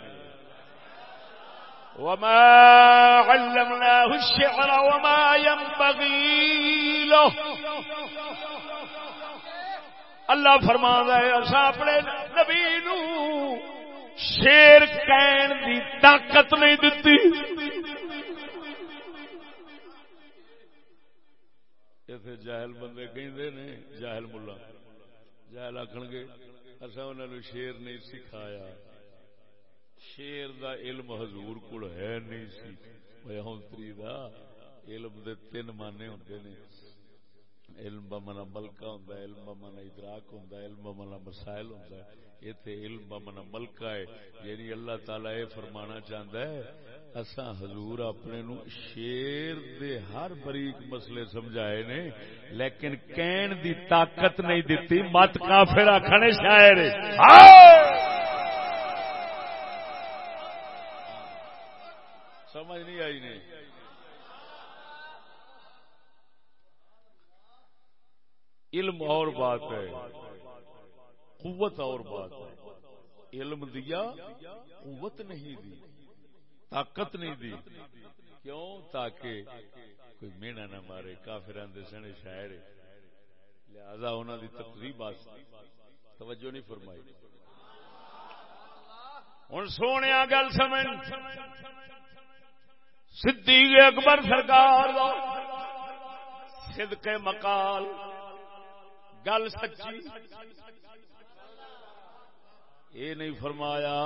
وما علمناه الشعر وما ينبغي له. اللہ فرما ہے اصا اپنے نبی نو شیر کہن دی طاقت نہیں دتی۔ اتنے جاہل بندے کہندے نے، جاہل ملا۔ جاہل آخن گے اصا انہوں نے شیر نہیں سکھایا۔ شیر دا علم حضور کول ہے نہیں سی۔ ہونتری دا علم دے تین مانے ہوندے نے۔ علم بمنا ملکہ ہوندا ہے، علم بمنا ادراک ہوندا ہے، علم بمنا مسائل ہوندا ہے۔ ایتھے علم بمنا ملکہ ہے۔ یعنی اللہ تعالی اے فرمانا چاہندا ہے، اساں حضور اپنے نو شیر دے ہر بریک مسئلے سمجھائے نے، لیکن کہن دی طاقت نہیں دتی مت کافر آکھنے شاعر۔ ہائے! سمجھ نہیں آئی نہیں۔ علم اور بات ہے۔ قوت اور بات ہے۔ علم دیا، قوت نہیں دی۔ طاقت نہیں دی۔ کیوں؟ تاکہ کوئی مینا نہ مارے۔ کافران دے سنے شاعر لہذا انہوں دی تقریب توجہ نہیں فرمائی۔ ہوں سونے گل سمجھ۔ صدیق اکبر سرکار صدق مکال گل سچی؟ یہ نہیں فرمایا،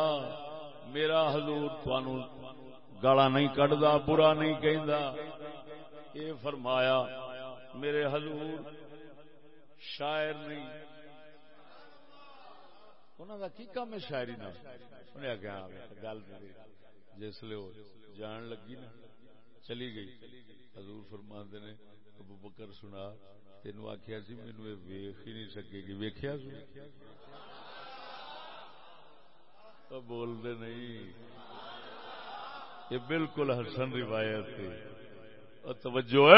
میرا حضور تھانو گالا نہیں کٹدا برا نہیں کہ یہ فرمایا، میرے حضور شاعر نہیں۔ انہوں کا کی کام ہے شاعری نہ انہیں آگیا گل جس لیے جان لگی نا، چلی گئی۔ حضور فرما نے، ابو بکر سنا تین آخیا سی مینو ویخ ہی نہیں سکے گی۔ ویخیا سو؟ بولتے نہیں۔ یہ بالکل حسن روایت توجہ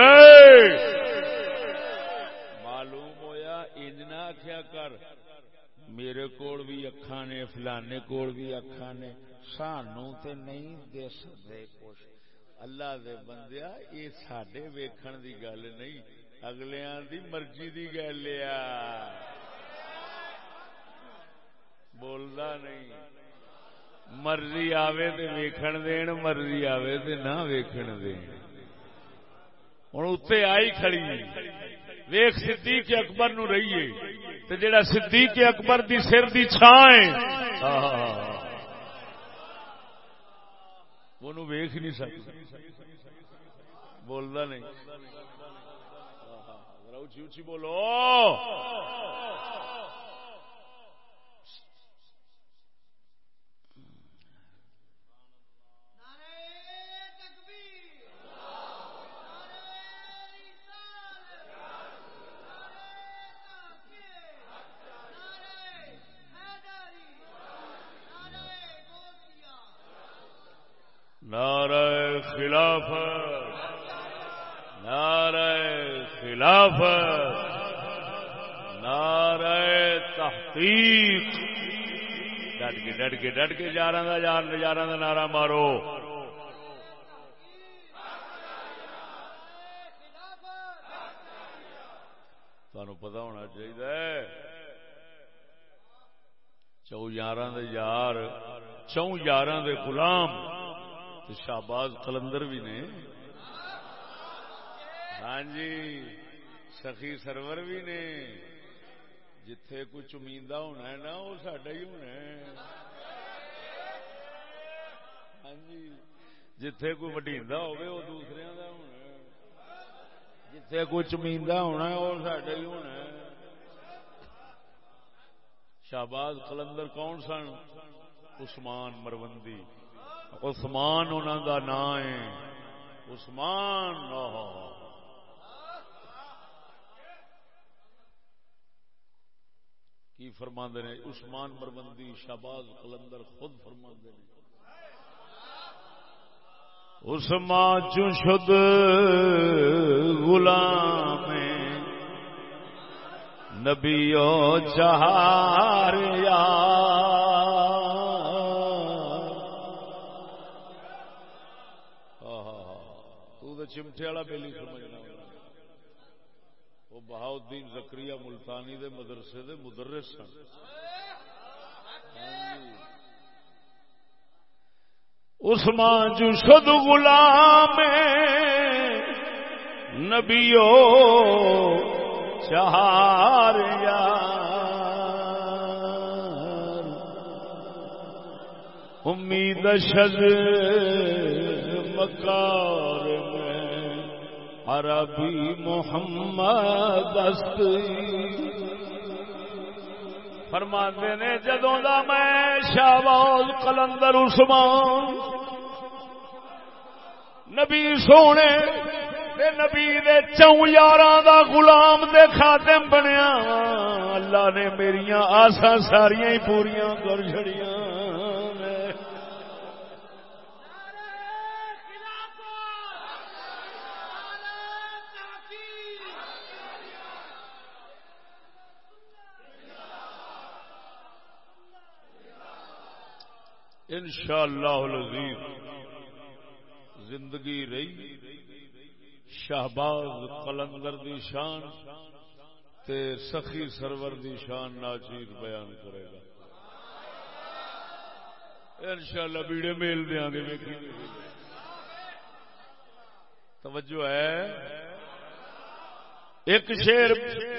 معلوم ہویا انجنا آخیا کر۔ میرے کول بھی اکھا نے، فلانے کول بھی اکھا نے۔ سانو تے نہیں دس دے کچھ۔ اللہ دے بندیا یہ سڈے ویکھن دی گل نہیں۔ اگلیاں دی مرضی دی گل بولدا نہیں۔ مرضی آوے تے ویکھن دین، مرضی آوے تے نہ ویکھن دین۔ ہوں اتنے آئی کھڑی۔ ویخ صدیق اکبر نو رہیے تے جڑا صدیق اکبر دی سر دی چھائیں وہ ویخ نہیں سکتا۔ بولتا نہیں۔ اچھی اچھی بولو۔ نعرہ خلافت نعرہ خلافت، نعرہ تحقیق۔ ڈٹ کے ڈٹ کے ڈٹ کے جا رہا یار نظارہ کا نعرہ مارو۔ تمہیں پتا ہونا چاہیے چو یار یار چون یار غلام۔ شہباز کلندر بھی نے۔ ہاں جی سخی سرور بھی نے۔ جتھے کوئی چمیندہ ہونا ہے نا، وہ سڈا ہی ہونا ہے۔ ہاں جی جتھے کوئی وڈیندہ ہوگی وہ دوسرے کا ہونا جتھے کوئی چمیندہ ہونا ہے، وہ سڈا ہی ہونا ہے۔ شہباز کلندر کون سن؟ عثمان مروندی۔ عثمان انہوں کا نام ہے۔ عثمان کی فرما نے؟ عثمان مربندی شہباز کلندر خود فرما نے۔ عثمان چشد غلام نبیو چہار یا تو چمٹے والا بیلی سمجھنا وہ بہاؤدین زکری ملتانی دے مدرسے دے مدرس سن۔ عثمان جو شد غلام نبیو چہار امید شد مکار عربی محمد فرماندے نے جدوں دا میں شہباز کلندر عثمان۔ نبی سونے نبی دے چون یار دا غلام دے خاتم بنیا۔ اللہ نے میری آسا ساریاں ہی پوریا کر چڑیا ان شاء زندگی رہی، شہباز قلندر دی شان تے سخی سرور دی شان ناچیر بیان کرے گا۔ ان شاء اللہ بیڑے میل دیا گے توجہ ہے۔ ایک شیر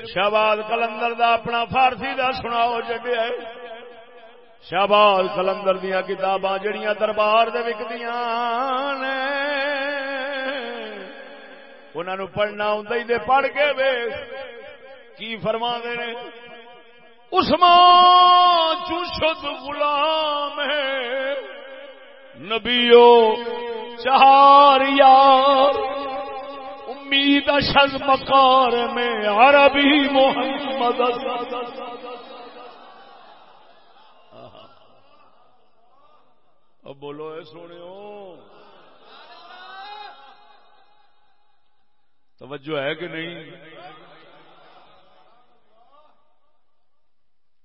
شہباز کلندر دا اپنا فارسی دا سناؤ جگہ ہے شہباز کلندر دیا کتاباں جڑیاں دربار دے وکدیاں نے۔ انہوں پڑھنا ہوں دے پڑھ کے وے کی فرما دے نے؟ عثمان چوشد غلام ہے۔ نبیو چار یار۔ امید اشد مکار میں عربی محمد۔ اب بولو اے سونے توجہ ہے کہ نہیں؟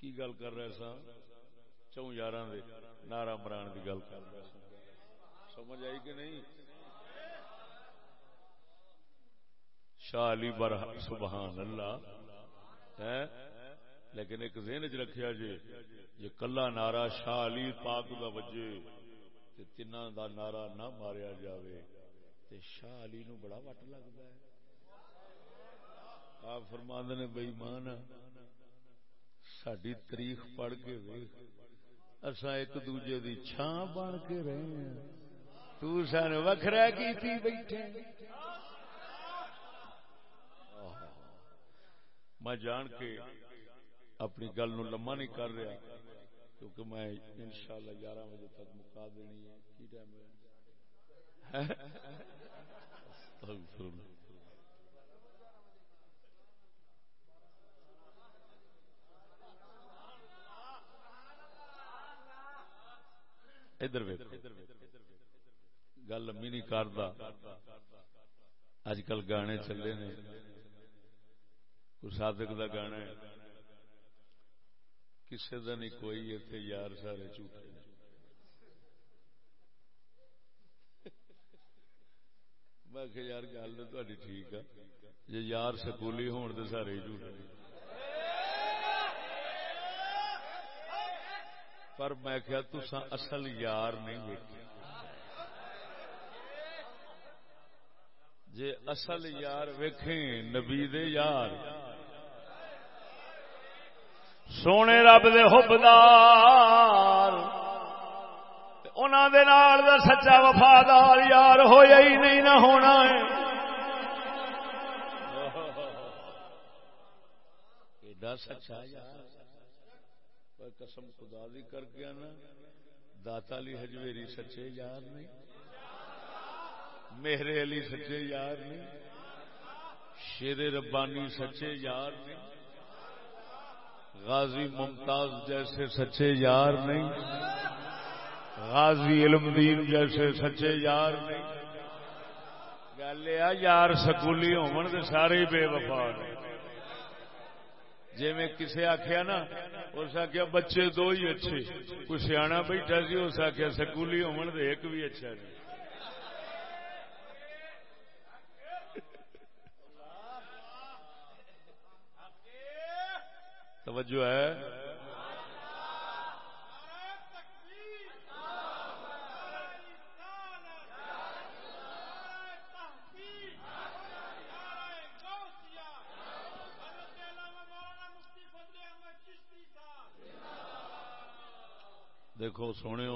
کی گل کر رہے سا چون یار نارا مران کی گل کر رہے سمجھ آئی کہ نہیں؟ شاہ علی بر سبحان اللہ۔ ہے لیکن ایک ذہن چ رکھا جی جی کلا نارا شاہ علی پاک دا وجے تین دا نعرہ نہ ماریا جاوے۔ تے شاہ علی نو بڑا وٹ لگتا ہے۔ آپ فرماند نے بئی مان ساری تاریخ پڑھ کے ویخ اصا ایک دوجے دی چھان بن کے رہے ہیں۔ تو سن وکھرا کی تھی بیٹھے۔ میں جان کے اپنی گل نو لما نہیں کر رہا۔ کیونکہ میں انشاءاللہ شاء گیارہ بجے تک مکا دینی ہے۔ کی ٹائم ہے؟ ادھر گل لمبی نہیں کرتا اج کل گانے چلے نے۔ کوئی صادق دا گانا ہے؟ کسی کا نہیں، کوئی اتنے یار سارے جھوٹے میں کہ یار، گل تو ٹھیک ہے جی یار سکولی ہون تو سارے جھوٹے پر میں کیا تسا اصل یار نہیں ویکھے۔ جے اصل یار ویکھیں، نبی دے یار۔ سونے رب دے حبدار۔ انہوں دے نال دا سچا وفادار یار ہویا ہی نہیں نہ ہونا ہے۔ ایڈا سچا یار۔ قسم خدا دی کر کے نا داتا علی ہجویری سچے یار نہیں۔ میرے علی سچے یار نہیں۔ شیر ربانی سچے یار نہیں۔ غازی ممتاز جیسے سچے یار نہیں، غازی علم دین جیسے سچے یار نہیں۔ گل یہ یار سکولی ہون تو سارے بے وفا نے۔ جی میں کسے آخیا نا، اس آخیا بچے دو ہی اچھے۔ کوئی سیاح بیٹھا سی، اس آخیا سکولی ہون تو ایک بھی اچھا نہیں۔ توجہ ہے۔ دیکھو سونے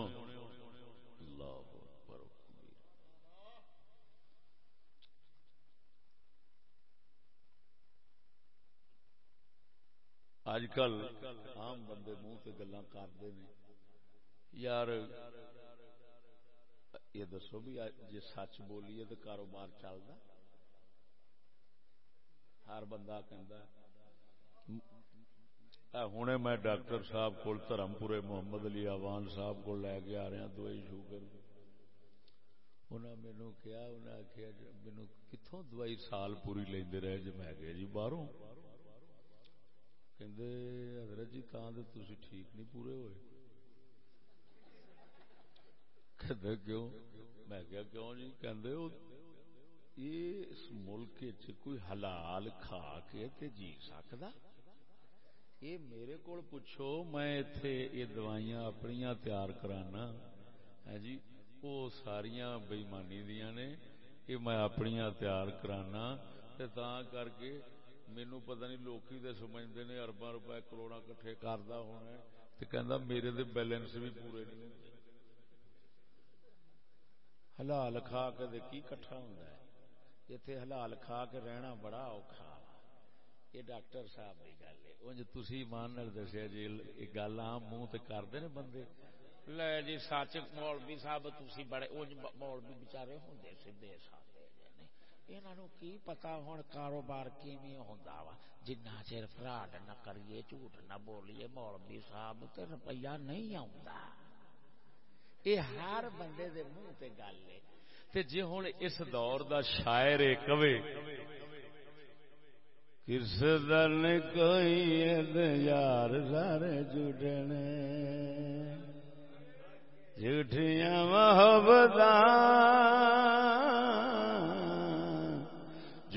اج کل عام بندے منہ سے گلا کرتے ہیں۔ یار، یہ دسو بھی جی سچ بولیے تو کاروبار چلتا ہر بندہ کہ ہوں میں ڈاکٹر صاحب کو دھرم پورے محمد علی آوان صاحب کو لے کے آ رہا ہاں، دوائی شوگر انہیں مینو کیا انہیں آخیا مینو کتوں دوائی سال پوری لے رہے جی میں گیا جی باہروں۔ حضرت جی تھی ٹھیک نہیں پورے ہوئے کیوں میں کیا کیوں جی اس ملک کوئی حلال کھا کے جی سکتا یہ میرے کو پوچھو میں اتے یہ دوائیاں اپنی تیار کرانا ہے جی وہ ساریا بےمانی دیا نے یہ میں اپنی تیار کرانا کر کے مینو پتہ نہیں لوکی دے سمجھتے نے اربا روپے کروڑا کٹھے کرتا ہونا تو کہہ میرے دے بیلنس بھی پورے نہیں ہلال کھا کے کی کٹھا ہوں اتنے ہلال کھا کے رہنا بڑا اوکھا۔ یہ ڈاکٹر صاحب کی گل ہے۔ انج تھی مان دسیا جی یہ گل آم منہ تو کرتے نے بندے؟ لے جی سچ مولوی صاحب تھی بڑے مولوی بچارے ہوں سیدے صاحب کی پتا ہوں کاروبار وا جنا چر فراڈ نہ کریے جھوٹ نہ بولیے مولوی صاحب تو روپیہ نہیں یہ ہر بندے دے منہ تے گل ہے جی ہوں اس دور دا شاعر کبھی کس دن کوئی یار سارے جھوٹنے جھوٹیاں محبت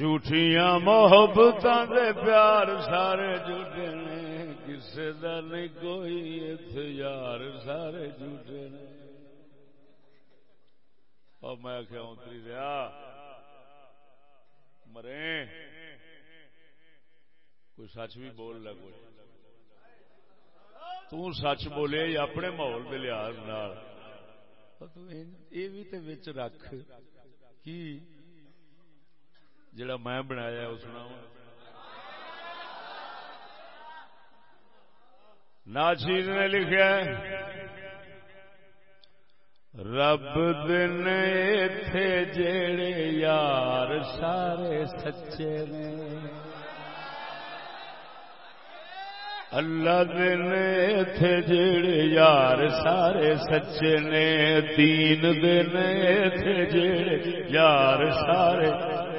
جھوٹیاں محبت دے پیار سارے جھوٹے نے کسی کا نہیں، کوئی اتنے یار سارے جھوٹے نے۔ اور میں کیا اتری رہا مرے۔ کوئی سچ بھی بول رہا کوئی۔ تو سچ بولے اپنے ماحول کے لحاظ یہ بھی تو رکھ کی جڑا میں بنایا اس ناچیز نے لکھا رب دن تھے جڑے یار سارے سچے نے۔ اللہ دن تھے جڑے یار سارے سچے نے۔ تین دن تھے جڑے یار سارے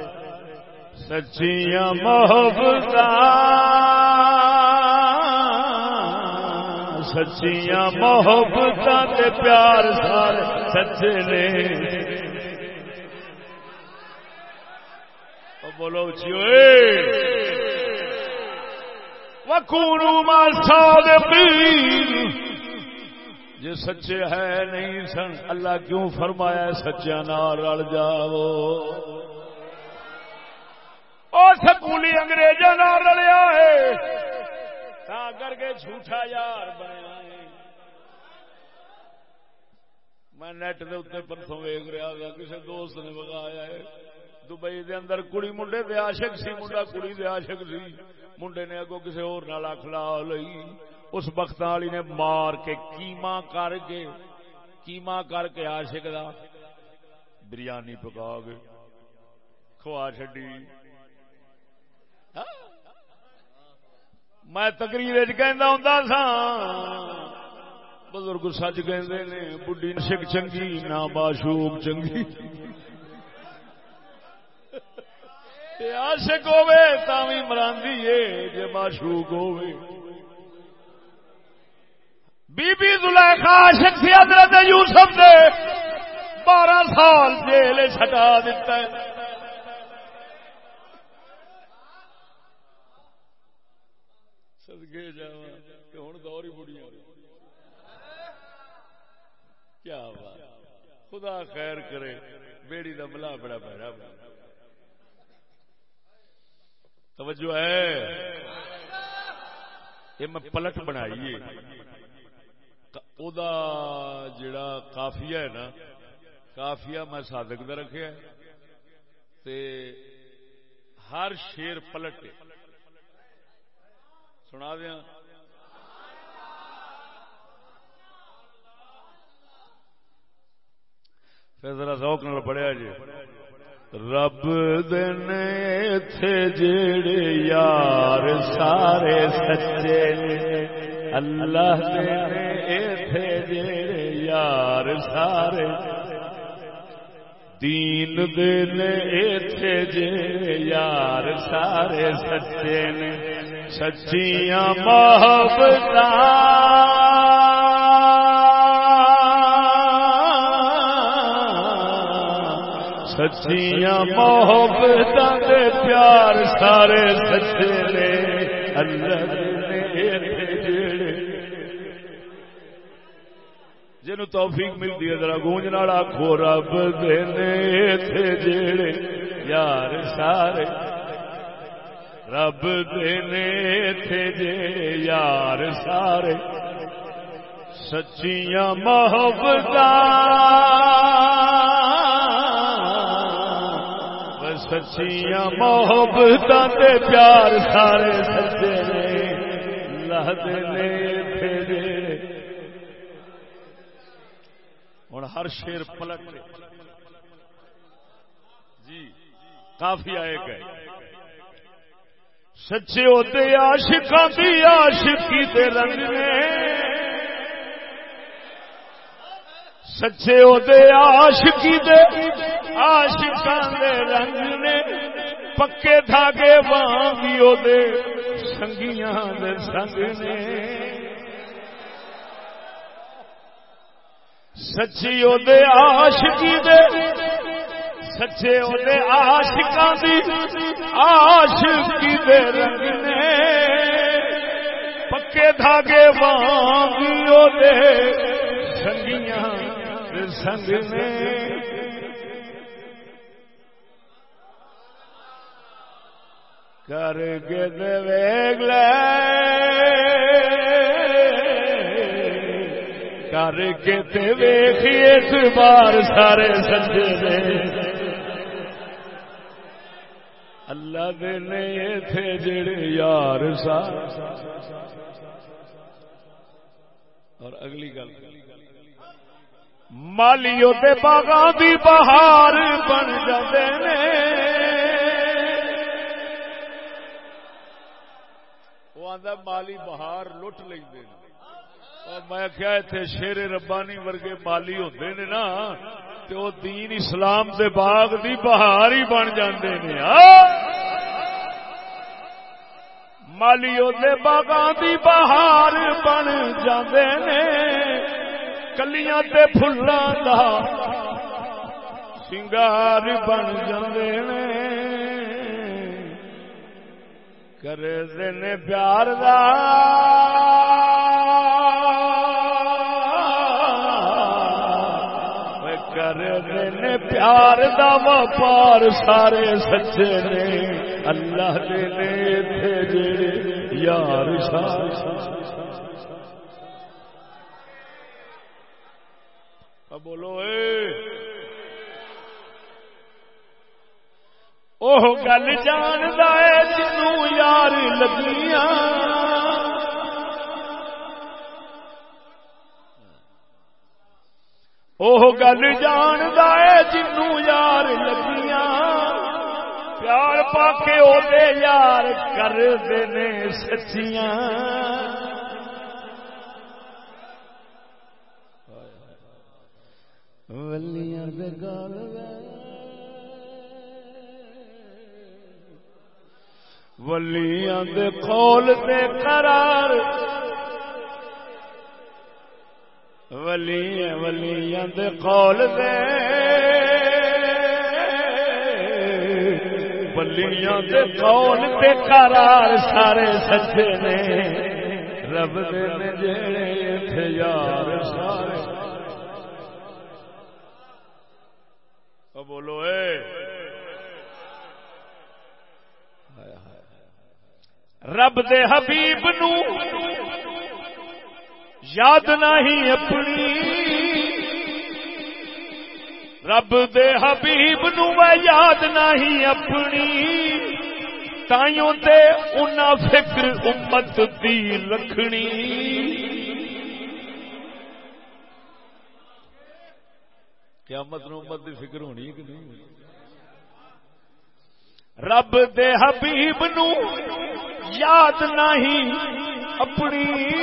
سچیاں محبت سچیاں محبت پیار سارے سچے نے۔ بولو جی وکونو مال صادقین۔ جی سچے ہے نہیں سن، اللہ کیوں فرمایا سچیا نال رل جاؤ؟ اور سکولی انگریزوں رلیا ہے۔ کر کے جھوٹا یار بنیا میں نیٹ دے اتنے پرسوں ویگ رہا گا کسی دوست نے بگایا ہے۔ دبئی دے اندر کڑی منڈے دے عاشق سی، منڈا کڑی دے عاشق سی۔ منڈے نے اگو کسی اور نال اکھلا لئی اس بخت والی نے مار کے کیما کر کے، کیما کر کے عاشق دا بریانی پکا کے کھوا چڈی میں تقریر کہہ ہوں سا۔ بزرگ سچ کہ بڑھی نشک چنگی نہ باشوک چنگی۔ آشک ہوے تھی مراندی ہے جی معشوق ہوے بی بی زلیخا عاشق تھی حضرت یوسف دے، بارہ سال جیل چھٹا دیتا ہے۔ سدگے جا ہوں دور ہی بڑھیا کیا بات؟ خدا خیر کرے، بیڑی کا ملا بڑا پیڑا توجہ ہے؟ یہ میں پلٹ بنائیے۔ بنائی جڑا کافیا ہے نا کافیا میں سادک کا رکھا تے ہر شیر پلٹ سنا دیا پھر ذرا ذوق نال پڑھیا جی۔ رب دن تھے جڑے یار سارے سچے اللہ دن تھے جڑے یار سارے۔ دین دن ایتھے جے یار سارے سچے نے۔ سچیاں محبت سچیاں محبت پیار سارے سچے نے اللہ جن توفیق ملتی ہے ذرا گونج نالا کھو رب دینے تھے جیڑے یار سارے رب دینے تھے جے یار سارے۔ سچیاں محبت سچیاں محبت پیار سارے سچے نے۔ ہوں ہر شیر پلٹ جی کافی آئے گئے۔ سچے ہوتے آشکا بھی آشکی دے رنگ نے۔ سچے ہوتے آشکی دے آشکان دے رنگ نے۔ پکے دھاگے وانگی دے سنگیاں دے سنگ نے۔ سچی دے آشکی دے سچے دے آشکان دی آشکی دے رنگ نے۔ پکے دھاگے وانگی دے سنگیاں دے سنگ نے۔ کر کے دے ویگ لے۔ کر کے ویخ بار سارے سجے اللہ دے نہیں تھے جڑے یار سا۔ اور اگلی گل۔ مالیوں کے باغاں بھی بہار بن جاتے ہیں آدھا مالی بہار لٹ لیندے لے میں کیا اتنے شیر ربانی ورگے مالی ہوتے نے نا۔ تو وہ دین اسلام دے باغ دی بہار ہی بن جاندے نے مالی دے باغاں دی بہار بن جاندے نے، کلیاں تے پھلاں دا سنگار بن جاندے نے۔ کرے دن پیار دا۔ نے پیار دا وپار سارے سچے نے۔ اللہ دے نے تھے جڑے یار سارے بولو، اے۔ وہ گل جان جنوں یار لگیاں۔ وہ گل جان جنو یار لگیاں پیار پا کے یار کر دے سچیاں ولیاں دے گال ولیاں دے قول دے قرار ولی ولی دے قول دے۔ ولیاں دے قول دے قرار سارے سچے نے۔ رب دے جڑے تھے یار سارے۔ او بولو اے۔ رب دے حبیب نو یاد نہیں اپنی۔ رب دے حبیب نو یاد نہیں اپنی۔ تائیوں تے انہاں فکر امت دی رکھنی۔ قیامت نو امت دی فکر ہونی ہے کہ نہیں؟ رب دے حبیب نو یاد نہیں اپنی۔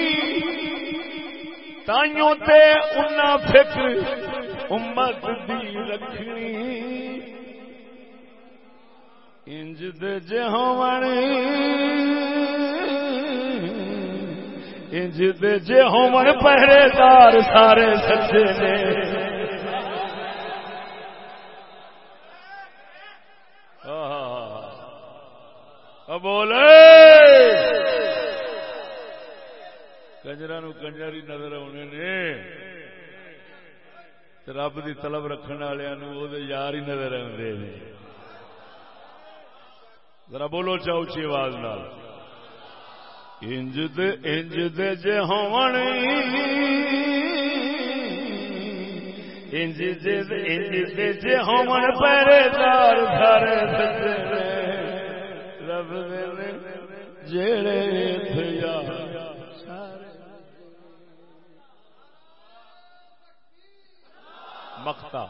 تائیوں تے انہ فکر امت دی رکھنی انج دے جہون انج دے جہون پہرے دار سارے سچے نے بولے کنجرا نو کنجر ہی نظر آنے نے رب کی طلب رکھنے والوں یار ہی نظر آتے ہیں ذرا بولو چاؤ چی آواز نال انج انج دے جے ہون انج دے انج دے جے ہون پہرے دار سارے سجے رب دے جڑے تھے یار مکتا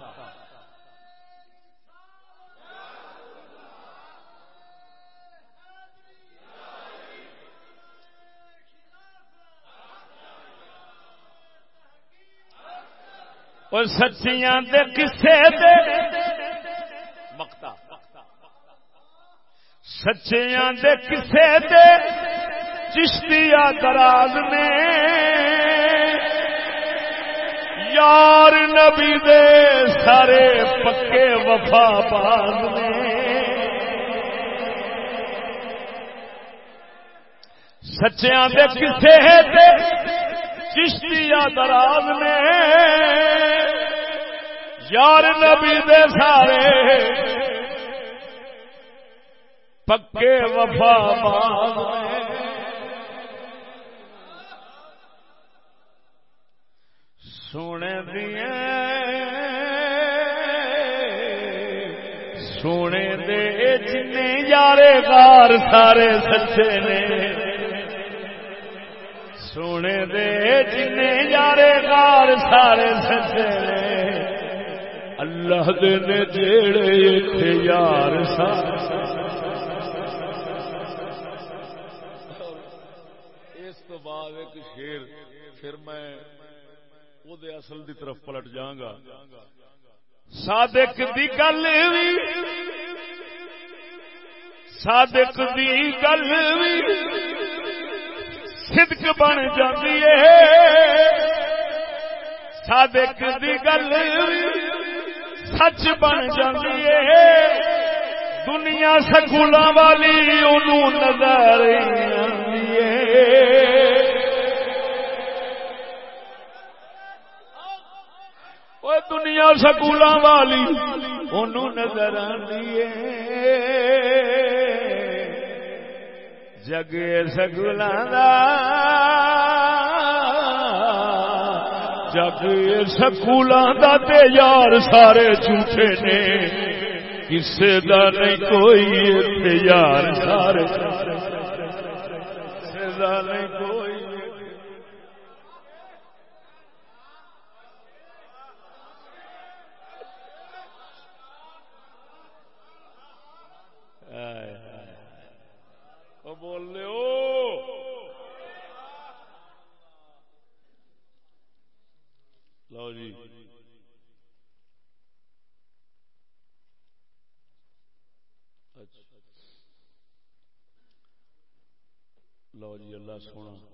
اور سچیاں دے کسے دے مکتا سچیاں دے کسے دے چشتیا دراز میں یار نبی دے سارے پکے وفا باز نے۔ سچیا دے کسے دے چشتیا دراز میں یار نبی دے سارے پکے وفا باز میں سونے دیا سونے دے جن یارے گار سارے سچے نے۔ سونے دے جن یارے گار سارے سچے نے۔ اللہ دے نے جیڑے یار سارے۔ اس تو بعد ایک شیر، پھر میں دے اصل دی طرف پلٹ جاؤں گا صادق دی گل بھی صادق دی گل بھی صدق بن جاتی ہے صادق دی گل بھی سچ بن جاتی ہے دنیا سکولا والی انہوں نظر آتی ہے دنیا سکول والی انہوں نظر آئی جگ سکول جگ سکول یار سارے جھوٹے نے کسے دا نہیں کوئی یار سارے کسے دا نہیں کوئی بول رہے ہو لو جی اچھا۔ لو جی اللہ سونا۔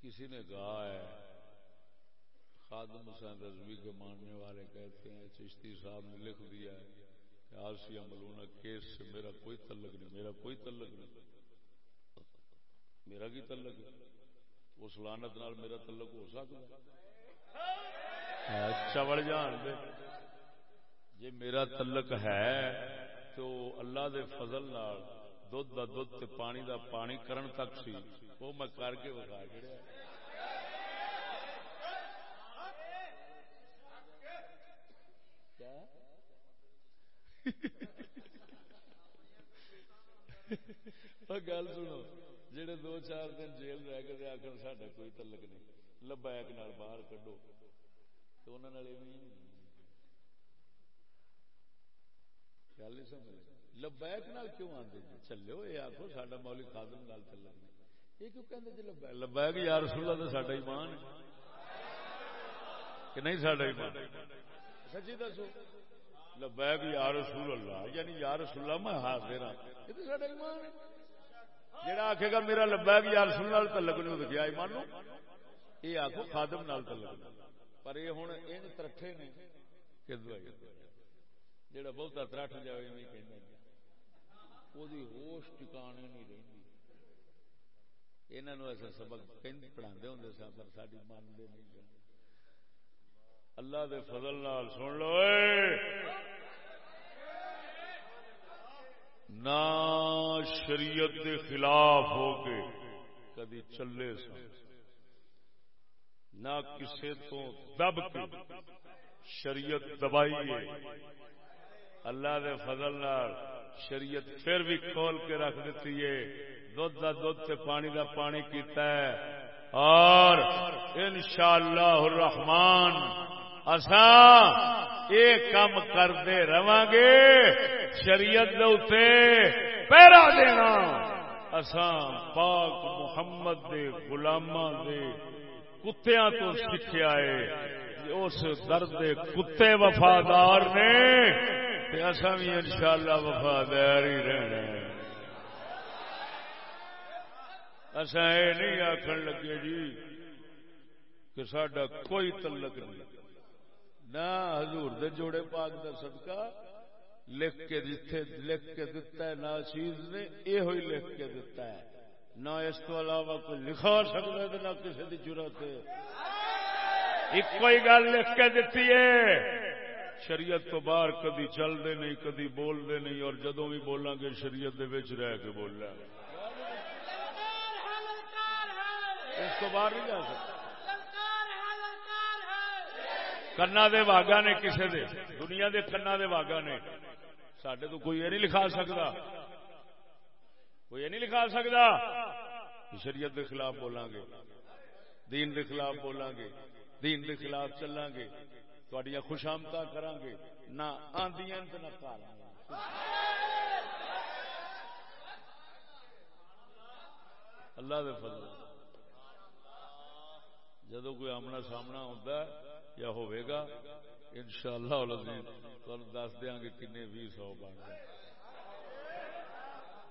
کسی نے کہا ہے، خادم حسین رضوی کے ماننے والے کہتے ہیں، چشتی صاحب نے لکھ دیا ہے کہ آلسی ملونا کیس سے میرا کوئی تعلق نہیں، میرا کوئی تعلق نہیں۔ میرا کی تعلق ہے؟ اس لانت نال میرا تعلق ہو سکتا ہے۔ اچھا، چوڑ جان دے۔ جی میرا تعلق ہے تو اللہ دے فضل نال دھد دا دھد تے پانی دا پانی کرن تک سی، وہ میں کر کے بخا چڑیا گل سنو جہے دو چار دن جیل رہ کے آخر ساڈا کوئی تعلق نہیں۔ لبیک باہر کڈو۔ تو انہوں گل نہیں سمجھ لبیک نال کیوں آتے جی چلو یہ آخو ساڈا مولی خادم نال تعلق نہیں یہ کیوں کہ جی لبیک یار سولہ تو ساڈا ایمان کہ نہیں ساڈا ایمان سچی دسو لبیک یا رسول اللہ یعنی یا رسول اللہ میں حاضر ہاں یہ تو ساڈا ایمان ہے جڑا آکھے گا میرا لبیک یا رسول اللہ تعلق نہیں ہو گیا ایمان نو یہ آکھو خادم نال تعلق پر یہ ہن ان ترٹھے نے کہ دوائی بہتا ترٹھ جائے ایویں ہوش ٹکانے نہیں رہندی۔ انہاں ایسا سبق کہندے پڑھاندے پر ساڈی مانتے نہیں اللہ دے فضل نال سن لو نہ شریعت دے خلاف ہو کے کدی چلے سن۔ نہ کسے تو دب کے شریعت دبائیے اللہ دے فضل نال شریعت پھر بھی کھول کے رکھ دیتی ہے۔ دھد کا دھد سے پانی کا پانی کیتا ہے۔ اور انشاءاللہ الرحمن، اساں یہ کام کرتے رہا گے۔ شریعت پیرا دینا۔ اساں پاک محمد دے غلاماں دے کتیاں تو سیکھا ہے اس درد کتے وفادار نے۔ اصا بھی ان شاء اللہ وفادار ہی رہنا اصا یہ نہیں آخر لگے جی کہ سڈا کوئی تلک نہیں۔ نہ حضور دے جوڑے پاک دا صدقہ لکھ کے جتھے لکھ کے دیتا ہے، نہ چیز نے یہ لکھ کے دیتا ہے۔ نہ اس کو علاوہ کوئی لکھا سکتا ہے نہ کسی کی ضرورت ہے۔ ایک گل لکھ کے دیتی ہے۔ شریعت تو باہر کدی چل دے نہیں، کدی بول دے نہیں، اور جدوں بھی بولاں گے شریعت دے وچ رہ کے بولنا اس تو باہر نہیں جا سکتا۔ کنا دے واگا نے کسے دے۔ دنیا دے کنا دے واگا نے۔ سڈے تو کوئی یہ نہیں لکھا سکتا۔ کوئی یہ نہیں لکھا سکتا؟ شریعت دے خلاف بولیں گے۔ دین دے خلاف بولیں گے۔ دین دے خلاف چلیں گے۔ تھوڑی خوشامتا کریں گے۔ نہ آدی نہ اللہ دے فضل۔ جدو کوئی آمنا سامنا ہوتا ہے یا ہوئے گا ان شاء اللہ دس دیا گے کن بھی سو بن گئے۔